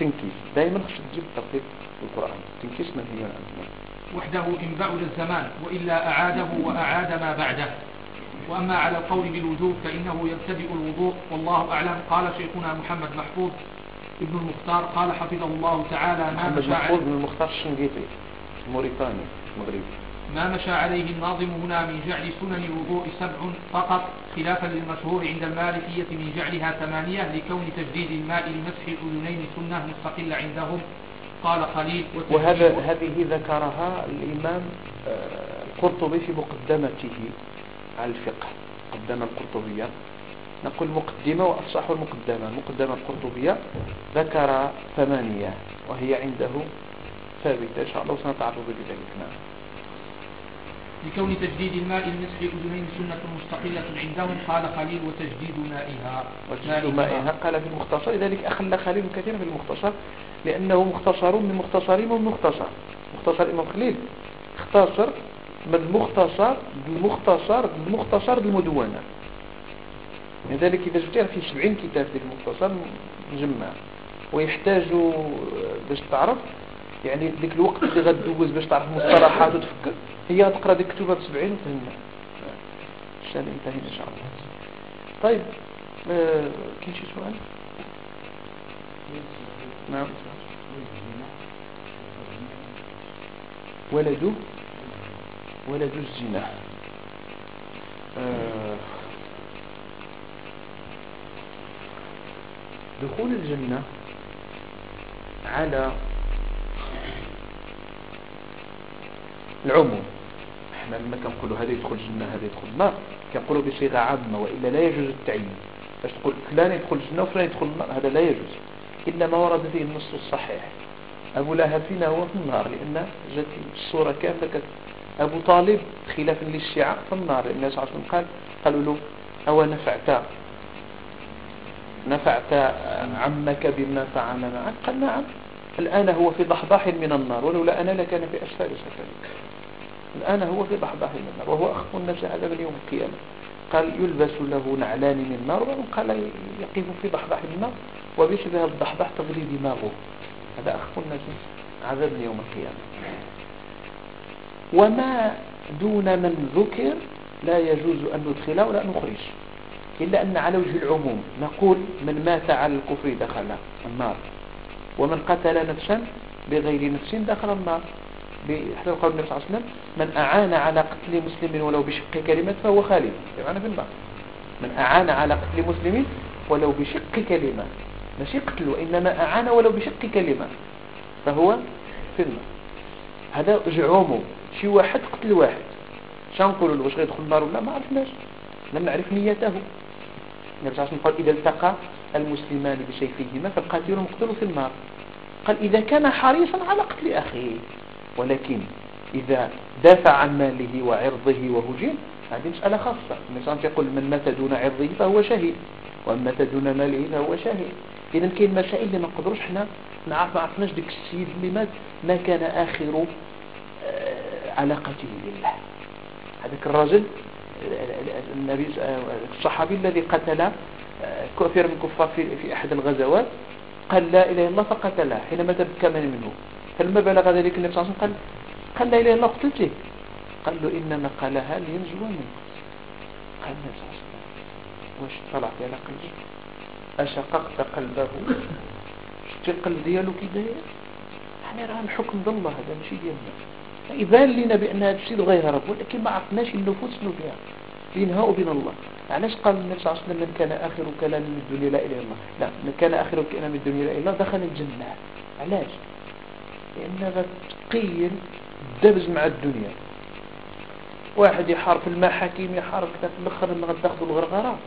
تنكيس. دائما خصك تجيب الترتيب القران تنكيس منهي عنه وحده إن بعد الزمان وإلا أعاده وأعاد ما بعده. وأما على القول بالوجوب فإنه يبتدئ الوضوء. والله أعلم. قال شيخنا محمد محفوظ ابن المختار قال حفظه الله تعالى ما محمد محفوظ ابن المختار الشنقيطي الموريتاني المغربي ما مشى عليه الناظم هنا من جعل سنن الوضوء سبع فقط خلافا للمشهور عند المالكية من جعلها ثمانية لكون تجديد الماء لمسح الأذنين سنة مستقلة عندهم. قال خليل وهذا هذه ذكرها الإمام آه، القرطبي في مقدمته على الفقه قدم القرطبية. نقول مقدمة وأفصح المقدمة. المقدمة القرطبية ذكر ثمانية وهي عنده ثابتة. إن شاء الله سنتعرض لذلك نعم لكون تجديد الماء لمسح الأذنين سنة مستقلة عندهم قال خليل وتجديد مائها. وتجديد مائها. قال في المختصر. لذلك أخل خليل كثيرا في المختصر. لأنه مختصر من مختصرين من مختصر. مختصر إمام خليل اختصر من المختصر المختصر المختصر المدونة لذلك إذا جبتها في سبعين كتاب في المختصر مجمع ويحتاج باش تعرف يعني ذيك الوقت اللي غدوز باش تعرف مصطلحات وتفكر هي تقرا ديك الكتب ب 70 وتهمها الشان انتهينا إن شاء الله. طيب آه كاين شي سؤال؟ نعم. ولد ولد الزنا. آه. دخول الجنة على العموم. إحنا لما كنقولوا هذا يدخل الجنة هذا يدخل النار. كنقولوا بصيغة عامة وإلا لا يجوز التعيين. باش تقول فلان يدخل الجنة وفلان يدخل النار هذا لا يجوز. إلا ما ورد فيه النص الصحيح. أبو لهب فينا هو في النار لأن جت الصورة كاملة أبو طالب خلافا للشيعة في النار لأن الناس عشان قال قالوا له أو نفعت نفعت عمك بما فعل معك؟ قال نعم. الآن هو في ضحضاح من النار ولولا أنا لكان في أسفل سفلك الآن هو في ضحضاح من النار وهو أخف الناس عذابا يوم القيامة. قال يلبس له نعلان من النار وقال يقف في ضحضاح النار. وبشبه الضحضاح تغلي دماغه. هذا أخف الناس عذابا يوم القيامة. وما دون من ذكر لا يجوز أن ندخله ولا نخرج. إلا أن على وجه العموم نقول من مات على الكفر دخل النار ومن قتل نفسا بغير نفس دخل النار. بحسب قول النبي صلى الله عليه وسلم من أعان على قتل مسلم ولو بشق كلمة فهو خالد يعني في النار من أعان على قتل مسلم ولو بشق كلمة. ماشي؟ قتل وإنما أعان ولو بشق كلمة. فهو في النار هذا عموم شي واحد قتل واحد. شنو نقولوا له واش غيدخل النار ولا ما عرفناش. لم نعرف نيته. النبي صلى الله عليه وسلم قال إذا التقى المسلمان بسيفيهما فالقاتل المقتل في النار. قال إذا كان حريصا على قتل أخيه. ولكن إذا دافع عن ماله وعرضه وهجين هذه مسألة خاصة. النبي يقول من مات دون عرضه فهو شهيد ومن مات دون ماله فهو شهيد. إذا كاين مسائل اللي ما نقدروش نعرف ما عرفناش ديك السيد اللي مات ما كان آخر آه، علاقته بالله. هذاك الرجل النبي الصحابي الذي قتل كثير من الكفار في, أحد الغزوات قال لا إله إلا الله فقتله حينما تبكى منه. فلما بلغ ذلك النبي صلى الله عليه وسلم؟ قال قال لا إله إلا الله قتلته قال له إنما قالها لينجو منك قال النبي صلى الله عليه وسلم واش طلعت على قلبك أشققت قلبه. شتي القلب ديالو كي داير يعني راه الحكم بالله هذا ماشي ديالنا. يبان لنا بأن هذا الشيء غير رب ولكن ما عرفناش النفوس شنو فيها. بينها وبين الله. علاش قال النبي صلى الله عليه وسلم من كان آخر كلام من الدنيا لا إله إلا الله. لا من كان آخر كلام من الدنيا لا إله إلا الله دخل الجنة. علاش؟ لأن غتقيل الدبز مع الدنيا. واحد يحارب المحاكم يحارب كذا في الآخر لما غتاخذوا الغرغرة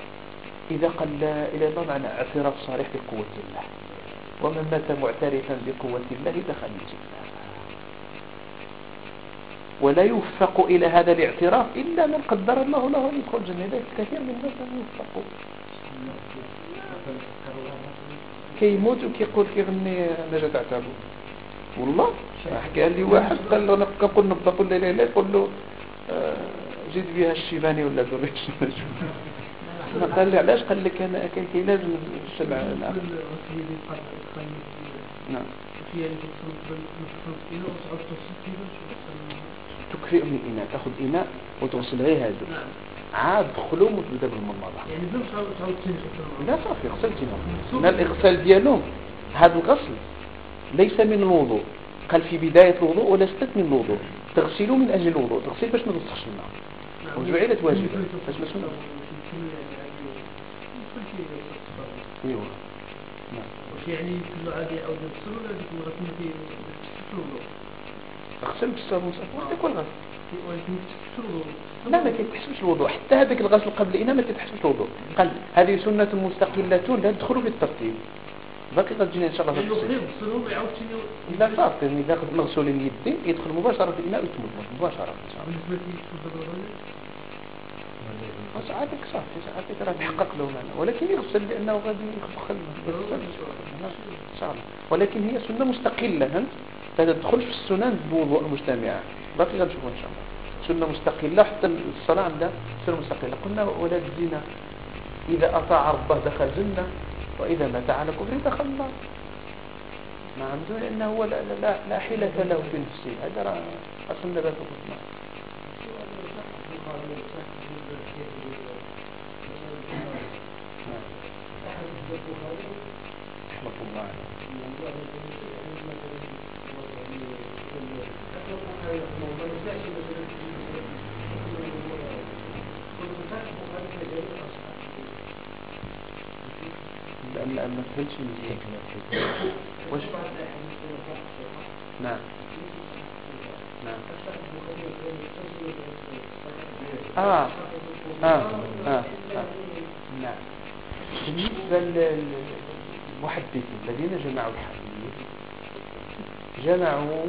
إذا قال لا إلا الله معنى اعتراف صريح بقوة الله؟ ومن مات معترفا بقوة الله دخل الجنة. ولا يوفق إلى هذا الاعتراف إلا من قدر الله له أن يدخل الجنة كثير من الناس لم يوفقوا. كيموت وكيقول كيغني نجا تعتابه والله. حكى لي واحد قال له أنا كنقول نبدا لا لا لا يقول له آه، زيد بها الشيباني ولا دريش قال لي علاش؟ قال لك أنا كي لازم السبع نعم. تكفئ من الإناء تأخذ إناء وتغسل غير هذا. عاد دخلهم وتبدا بالمضمضة يعني بدون تعاود لا صافي غسلتيهم ما الإغسال ديالهم هذا الغسل. ليس من الوضوء. قال في بداية الوضوء ولست من الوضوء. تغسلوا من أجل الوضوء. تغسل باش ما توسخش الماء نعم. وجعلت واجبة. باش ما سنة أيوه. نعم يعني كل عادي أو نغسل ولا ديك الغسل في الوضوء اغسل بالصابون صافي يكون غسل لا ما كيتحسبش الوضوء. حتى هذاك الغسل قبل الإناء ما كيتحسبش الوضوء. قال هذه سنة مستقلة. لا تدخل في الترتيب. باقي غتجينا إن شاء الله إذا صافي إذا قد مغسول اليدين يدخل مباشرة في الإناء ويتمضمض مباشرة. إن شاء الله ساعاتك صافي ساعاتك راه تحقق له معنى. ولكن يغسل لأنه غادي يدخل إن شاء الله. ولكن هي سنة مستقلة ها؟ لا تدخلش في السنن بوضوء المجتمعة باقي غنشوفوا إن شاء الله. سنة مستقلة حتى الصلاة عندها سنة مستقلة. قلنا ولا الزنا إذا أطاع ربه دخل الجنة وإذا مات على كفر دخل النار ما عنده لأنه هو لا, لا, لا, حيلة له في نفسه. هذا أصلا لا تقول رحمة الله عليه لأن لأن ما فهمتش مزيان وش؟ نعم. نعم. آه. آه. آه, آه. نعم. بالنسبة للمحدثين الذين جمعوا الحديث جمعوا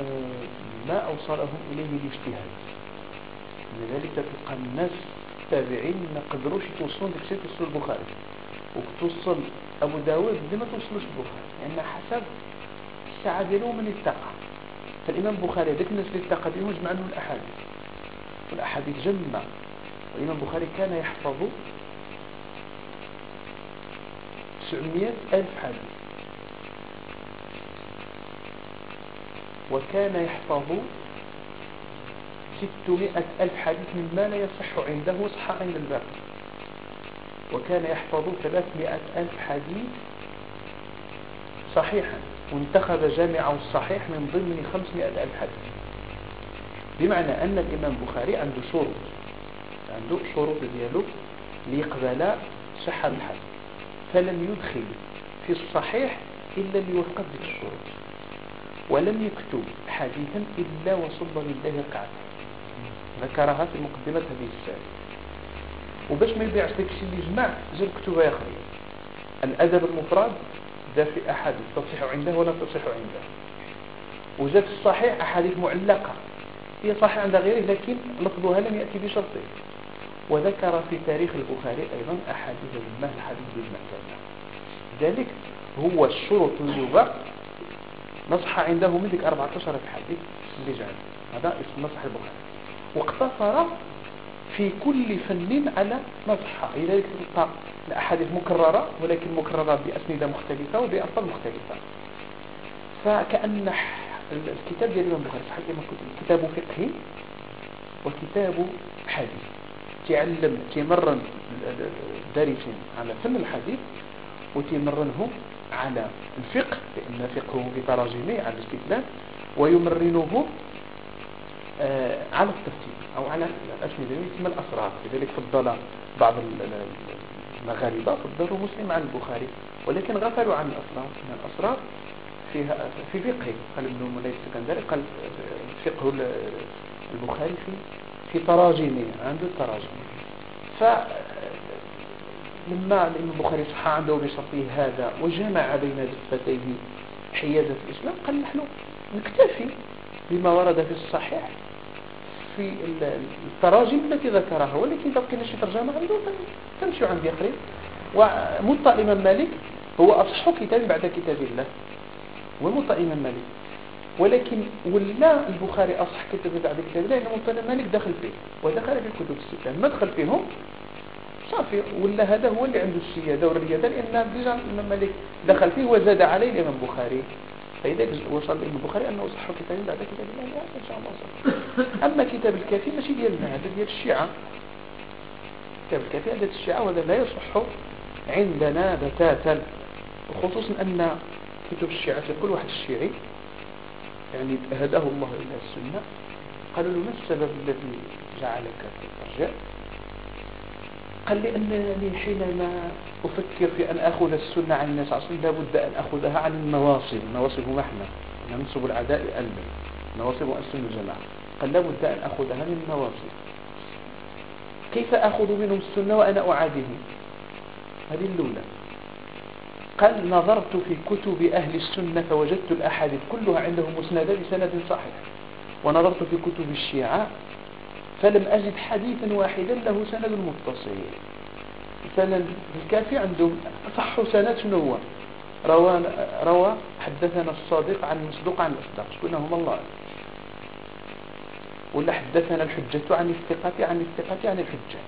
آه، ما أوصلهم إليه الاجتهاد. لذلك تلقى الناس التابعين ما قدروش يتوصلون ديك الشيء توصلوا البخاري وتوصل أبو داود دي ما توصلوش البخاري لأن حسب الساعة ديالو من اتقى فالإمام البخاري ذاك الناس اللي اتقى بهم جمع لهم الأحاديث. والأحاديث جمع والإمام البخاري كان يحفظ 900 ألف حديث. وكان يحفظ 600 ألف حديث مما لا يصح عنده صح عند الباقي. وكان يحفظ 300 ألف حديث صحيحا. وانتخب جامعه الصحيح من ضمن 500 ألف حديث. بمعنى أن الإمام البخاري عنده شروط. عنده شروط ديالو ليقبل صحة الحديث. فلم يدخل في الصحيح إلا ذلك الشروط. ولم يكتب حديثا إلا وصب لله قاعدة. ذكرها في مقدمة هذه السالة وباش ما يبيعش داك الشيء اللي جمع جاب كتبها اخرين الأدب المفرد في أحاديث. تصح عنده ولا تصح عنده؟ وجاء في الصحيح أحاديث معلقة. هي صحيحه عند غيره لكن لفظها لم يأتي بشرطه وذكر في تاريخ البخاري أيضا أحاديث المه الحديث بالمعتمد ذلك هو الشروط اللغة نصح عنده من ذلك 14 حديث. اللي جاء هذا اسم نصح البخاري. واقتصر في كل فن على نصحة لذلك تلقى الأحاديث مكررة ولكن مكررة بأسندة مختلفة وبألفاظ مختلفة. فكأن الكتاب ديال الإمام البخاري صحيح قلت كتاب فقهي وكتاب حديث. تعلم تمرن الدارسين على فن الحديث وتمرنه على الفقه لأن فقهه بتراجمه على الاستدلال ويمرنه على التفسير أو على الأسئلة يسمى الأسرار. لذلك فضل بعض المغاربة فضلوا مسلم عن البخاري ولكن غفلوا عن الأسرار. من الأسرار فيها في فقه. قال ابن مولى السكندري قال فقه البخاري في في تراجمه عنده التراجم ف لما الإمام البخاري صح عنده بشرطه هذا وجمع بين دفتيه حيازة الإسلام قال نحن نكتفي بما ورد في الصحيح في التراجم التي ذكرها ولكن كان شي ترجمة عنده تمشي عند آخرين وموطأ الإمام مالك هو أصح كتاب بعد كتاب الله. وموطأ الإمام مالك. ولكن ولا البخاري أصح كتاب بعد كتاب الله لأن موطأ مالك دخل فيه ودخل في الكتب الستة ما دخل فيهم؟ صافي. ولا هذا هو اللي عنده السيادة والريادة لأن الإمام مالك دخل فيه وزاد عليه الإمام البخاري فإذا وصل الإمام البخاري أنه صح كتاب بعد كتاب الله إن شاء الله صح. أما كتاب الكافي ماشي ديالنا هذا ديال الشيعة. كتاب الكافي هذا الشيعة وهذا لا يصح عندنا بتاتا. وخصوصا أن كتب الشيعة كل واحد الشيعي يعني هداه الله إلى السنة قالوا له ما السبب الذي جعلك ترجع؟ قال لي أنني حينما أفكر في أن أخذ السنة عن الناس عصري لابد أن أخذها عن النواصب النواصب هم إحنا ننصب العداء ألمي نواصب مؤسسة الجماعة. قال لابد أن أخذها من النواصب كيف أخذ منهم السنة وأنا أعاديهم هذه الأولى. قال نظرت في كتب أهل السنة فوجدت الأحاديث كلها عندهم مسندة بسند صحيح. ونظرت في كتب الشيعة فلم أجد حديثا واحدا له سند متصل. مثلا الكافي عندهم صح سند شنو هو روى, روى حدثنا الصادق عن المصدوق عن الأصدق. شكون هم الله ولا حدثنا الحجة عن الثقة عن الثقة عن الحجة.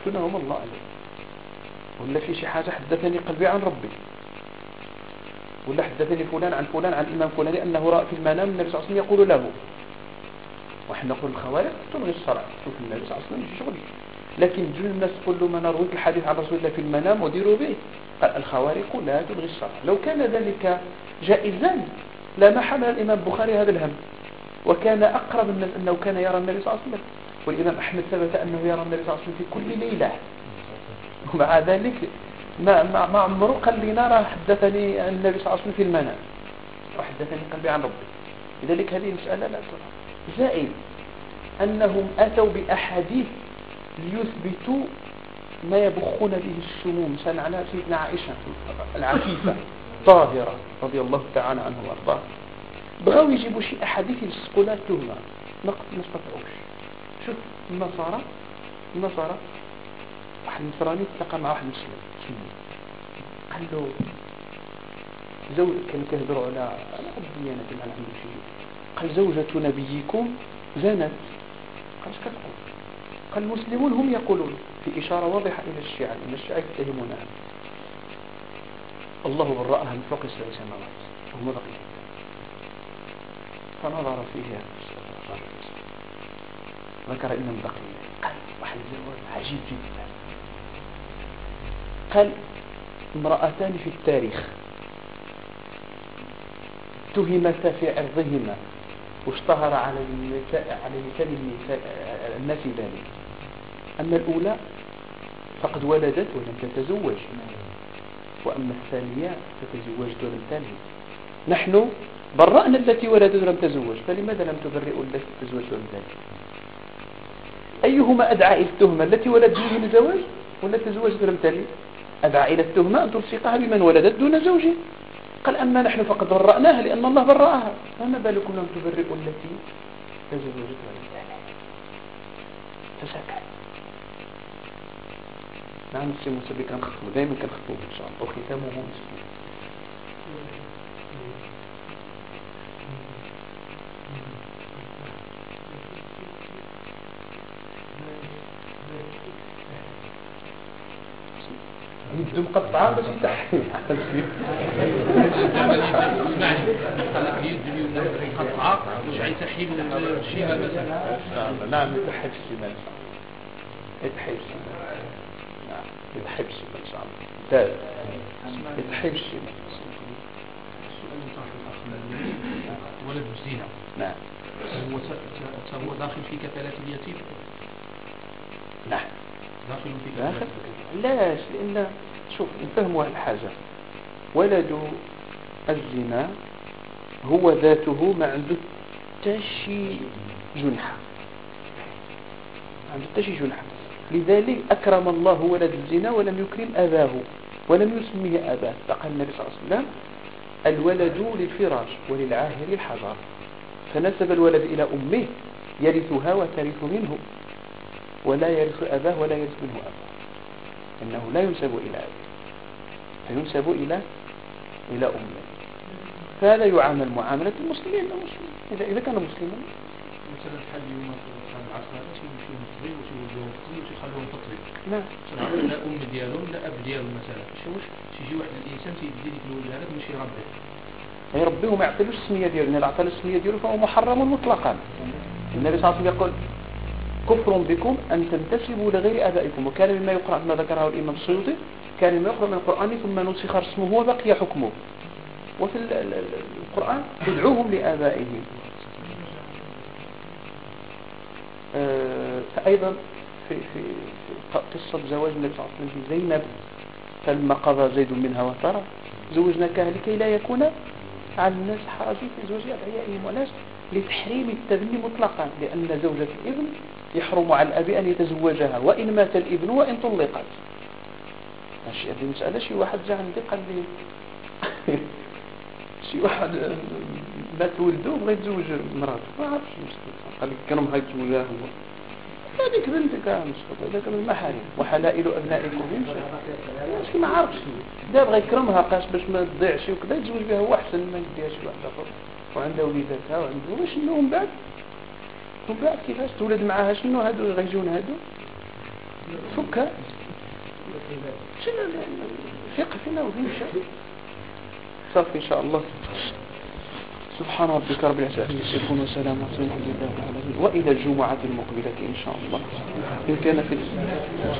شكون هم الله عليه ولا في شي حاجة حدثني قلبي عن ربي. ولا حدثني فلان عن فلان عن الإمام فلان أنه رأى في المنام النبي صلى الله عليه وسلم يقول له. وحنا نقول الخوارق تلغي الصلاة. شوف النبي صلى الله عليه وسلم شغل. لكن جل الناس تقول له ما نرويك الحديث عن رسول الله في المنام وديروا به. قال الخوارق لا تلغي الصلاة. لو كان ذلك جائزا لما حمل الإمام البخاري هذا الهم. وكان أقرب الناس أنه كان يرى النبي صلى الله عليه وسلم. والإمام أحمد ثبت أنه يرى النبي صلى الله عليه وسلم في كل ليلة. ومع ذلك ما, ما, عمره قال لي نرى حدثني النبي صلى الله عليه وسلم في المنام. وحدثني قلبي عن ربي. لذلك هذه المسألة لا ترى. زائد أنهم أتوا بأحاديث ليثبتوا ما يبخون به السموم. على سيدنا عائشة العفيفة طاهرة رضي الله تعالى عنه وارضاه بغاو يجيبوا شي أحاديث يلصقوا لها التهمة ما استطاعوش. شوف النصارى النصارى واحد النصراني التقى مع واحد مسلم قال له زوج كان كيهضروا على على الديانة على شيء قال زوجة نبيكم زنت. قال كتقول. قال المسلمون هم يقولون في إشارة واضحة إلى الشيعة إن الشيعة يتهمونها الله برأها من فوق سبع سماوات. وهم بقية فنظر فيها ذكر إن البقية قال واحد عجيب جدا. قال امرأتان في التاريخ. اتهمتا في عرضهما. واشتهر على النساء على لسان النساء الناس ذلك. أما الأولى فقد ولدت ولم تتزوج. وأما الثانية فتزوجت ولم تلد. نحن برأنا التي ولدت ولم تزوج فلماذا لم تبرئوا التي تزوجت ولم تلد؟ أيهما أدعى إلى التهمة التي ولدت دون زواج ولا تزوجت ولم تلد؟ أدعى إلى التهمة أن تلصقها بمن ولدت دون زوجه. قال أما نحن فقد برأناها لأن الله برأها. فما بالكم لم تبرئوا التي تزوجت ولدها فسكت نعم السي موسى كان خطبه دائما كان خطبه إن شاء الله. وختامه مسلم يبدو مقطعة بس يتحمل مقطعة مش عايز تحيل الشيء مثلا نعم يتحب السمان يتحب السمان نعم يتحب السمان إن شاء الله يتحب السمان ولد بزينة نعم هو هو داخل في كفالة اليتيم. نعم. داخل لاش لأن شوف نفهم واحد الحاجة. ولد الزنا هو ذاته ما عنده تشي جنحة. عنده تشي جنحة. لذلك أكرم الله ولد الزنا ولم يكرم أباه ولم يسميه أباه. فقال النبي صلى الله عليه وسلم الولد للفراش وللعاهر الحجر. فنسب الولد إلى أمه يرثها وترث منه. ولا يرث أباه ولا يرث منه أباه إنه لا ينسب إلى أبيه. فينسب إلى إلى أمه. فهذا يعامل معاملة المسلمين. المسلم إذا إذا كان مسلما. مثلا حد يوم العصر شي مصري وشي مصري وشي خلوهم تطبيق نعم. لا أم ديالهم لا أب ديالهم مثلا. شي واحد الإنسان تيدي ديك الولد هذاك باش يربيه يربيه وما يعطيلوش السمية ديالو. إن أعطى السمية ديالو فهو محرم مطلقا. النبي صلى الله عليه وسلم يقول كفر بكم أن تنتسبوا لغير آبائكم. وكان مما يقرأ ما ذكره الإمام السيوطي كان مما يقرأ من القرآن ثم نسخ اسمه وبقي حكمه. وفي ال- ال- ال- القرآن ادعوهم لآبائهم. آه، فأيضا في, في قصة زواج النبي صلى الله عليه وسلم بزينب فلما قضى زيد منها وترى زوجناكها لكي لا يكون على الناس حرج في زوج أدعيائهم ولاش لتحريم التبني مطلقا لأن زوجة الإبن يحرم على الأب أن يتزوجها وإن مات الإبن وإن طلقت. ماشي هذه مسألة شي واحد جاء عندي قال لي شي واحد مات ولده وبغى يتزوج مراته ما عرفش قال لي كرمها يتزوجها هذيك بنتك مسكوت هذاك من المحارم. وحلائل أبنائكم ماشي ما عرفش دا بغى يكرمها قاش باش ما تضيعش وكذا يتزوج بها هو أحسن ما يديها شي واحد آخر. وعندها وليداتها وعنده واش من بعد؟ ومن بعد كيفاش تولد معاها؟ شنو هادو غيجون هادو؟ فكها شنو؟ فقه فينا مشى صافي إن شاء الله. سبحان ربك رب العزة عما يصفون وسلام على والحمد لله العالمين وإلى الجمعة المقبلة إن شاء الله. إن كان في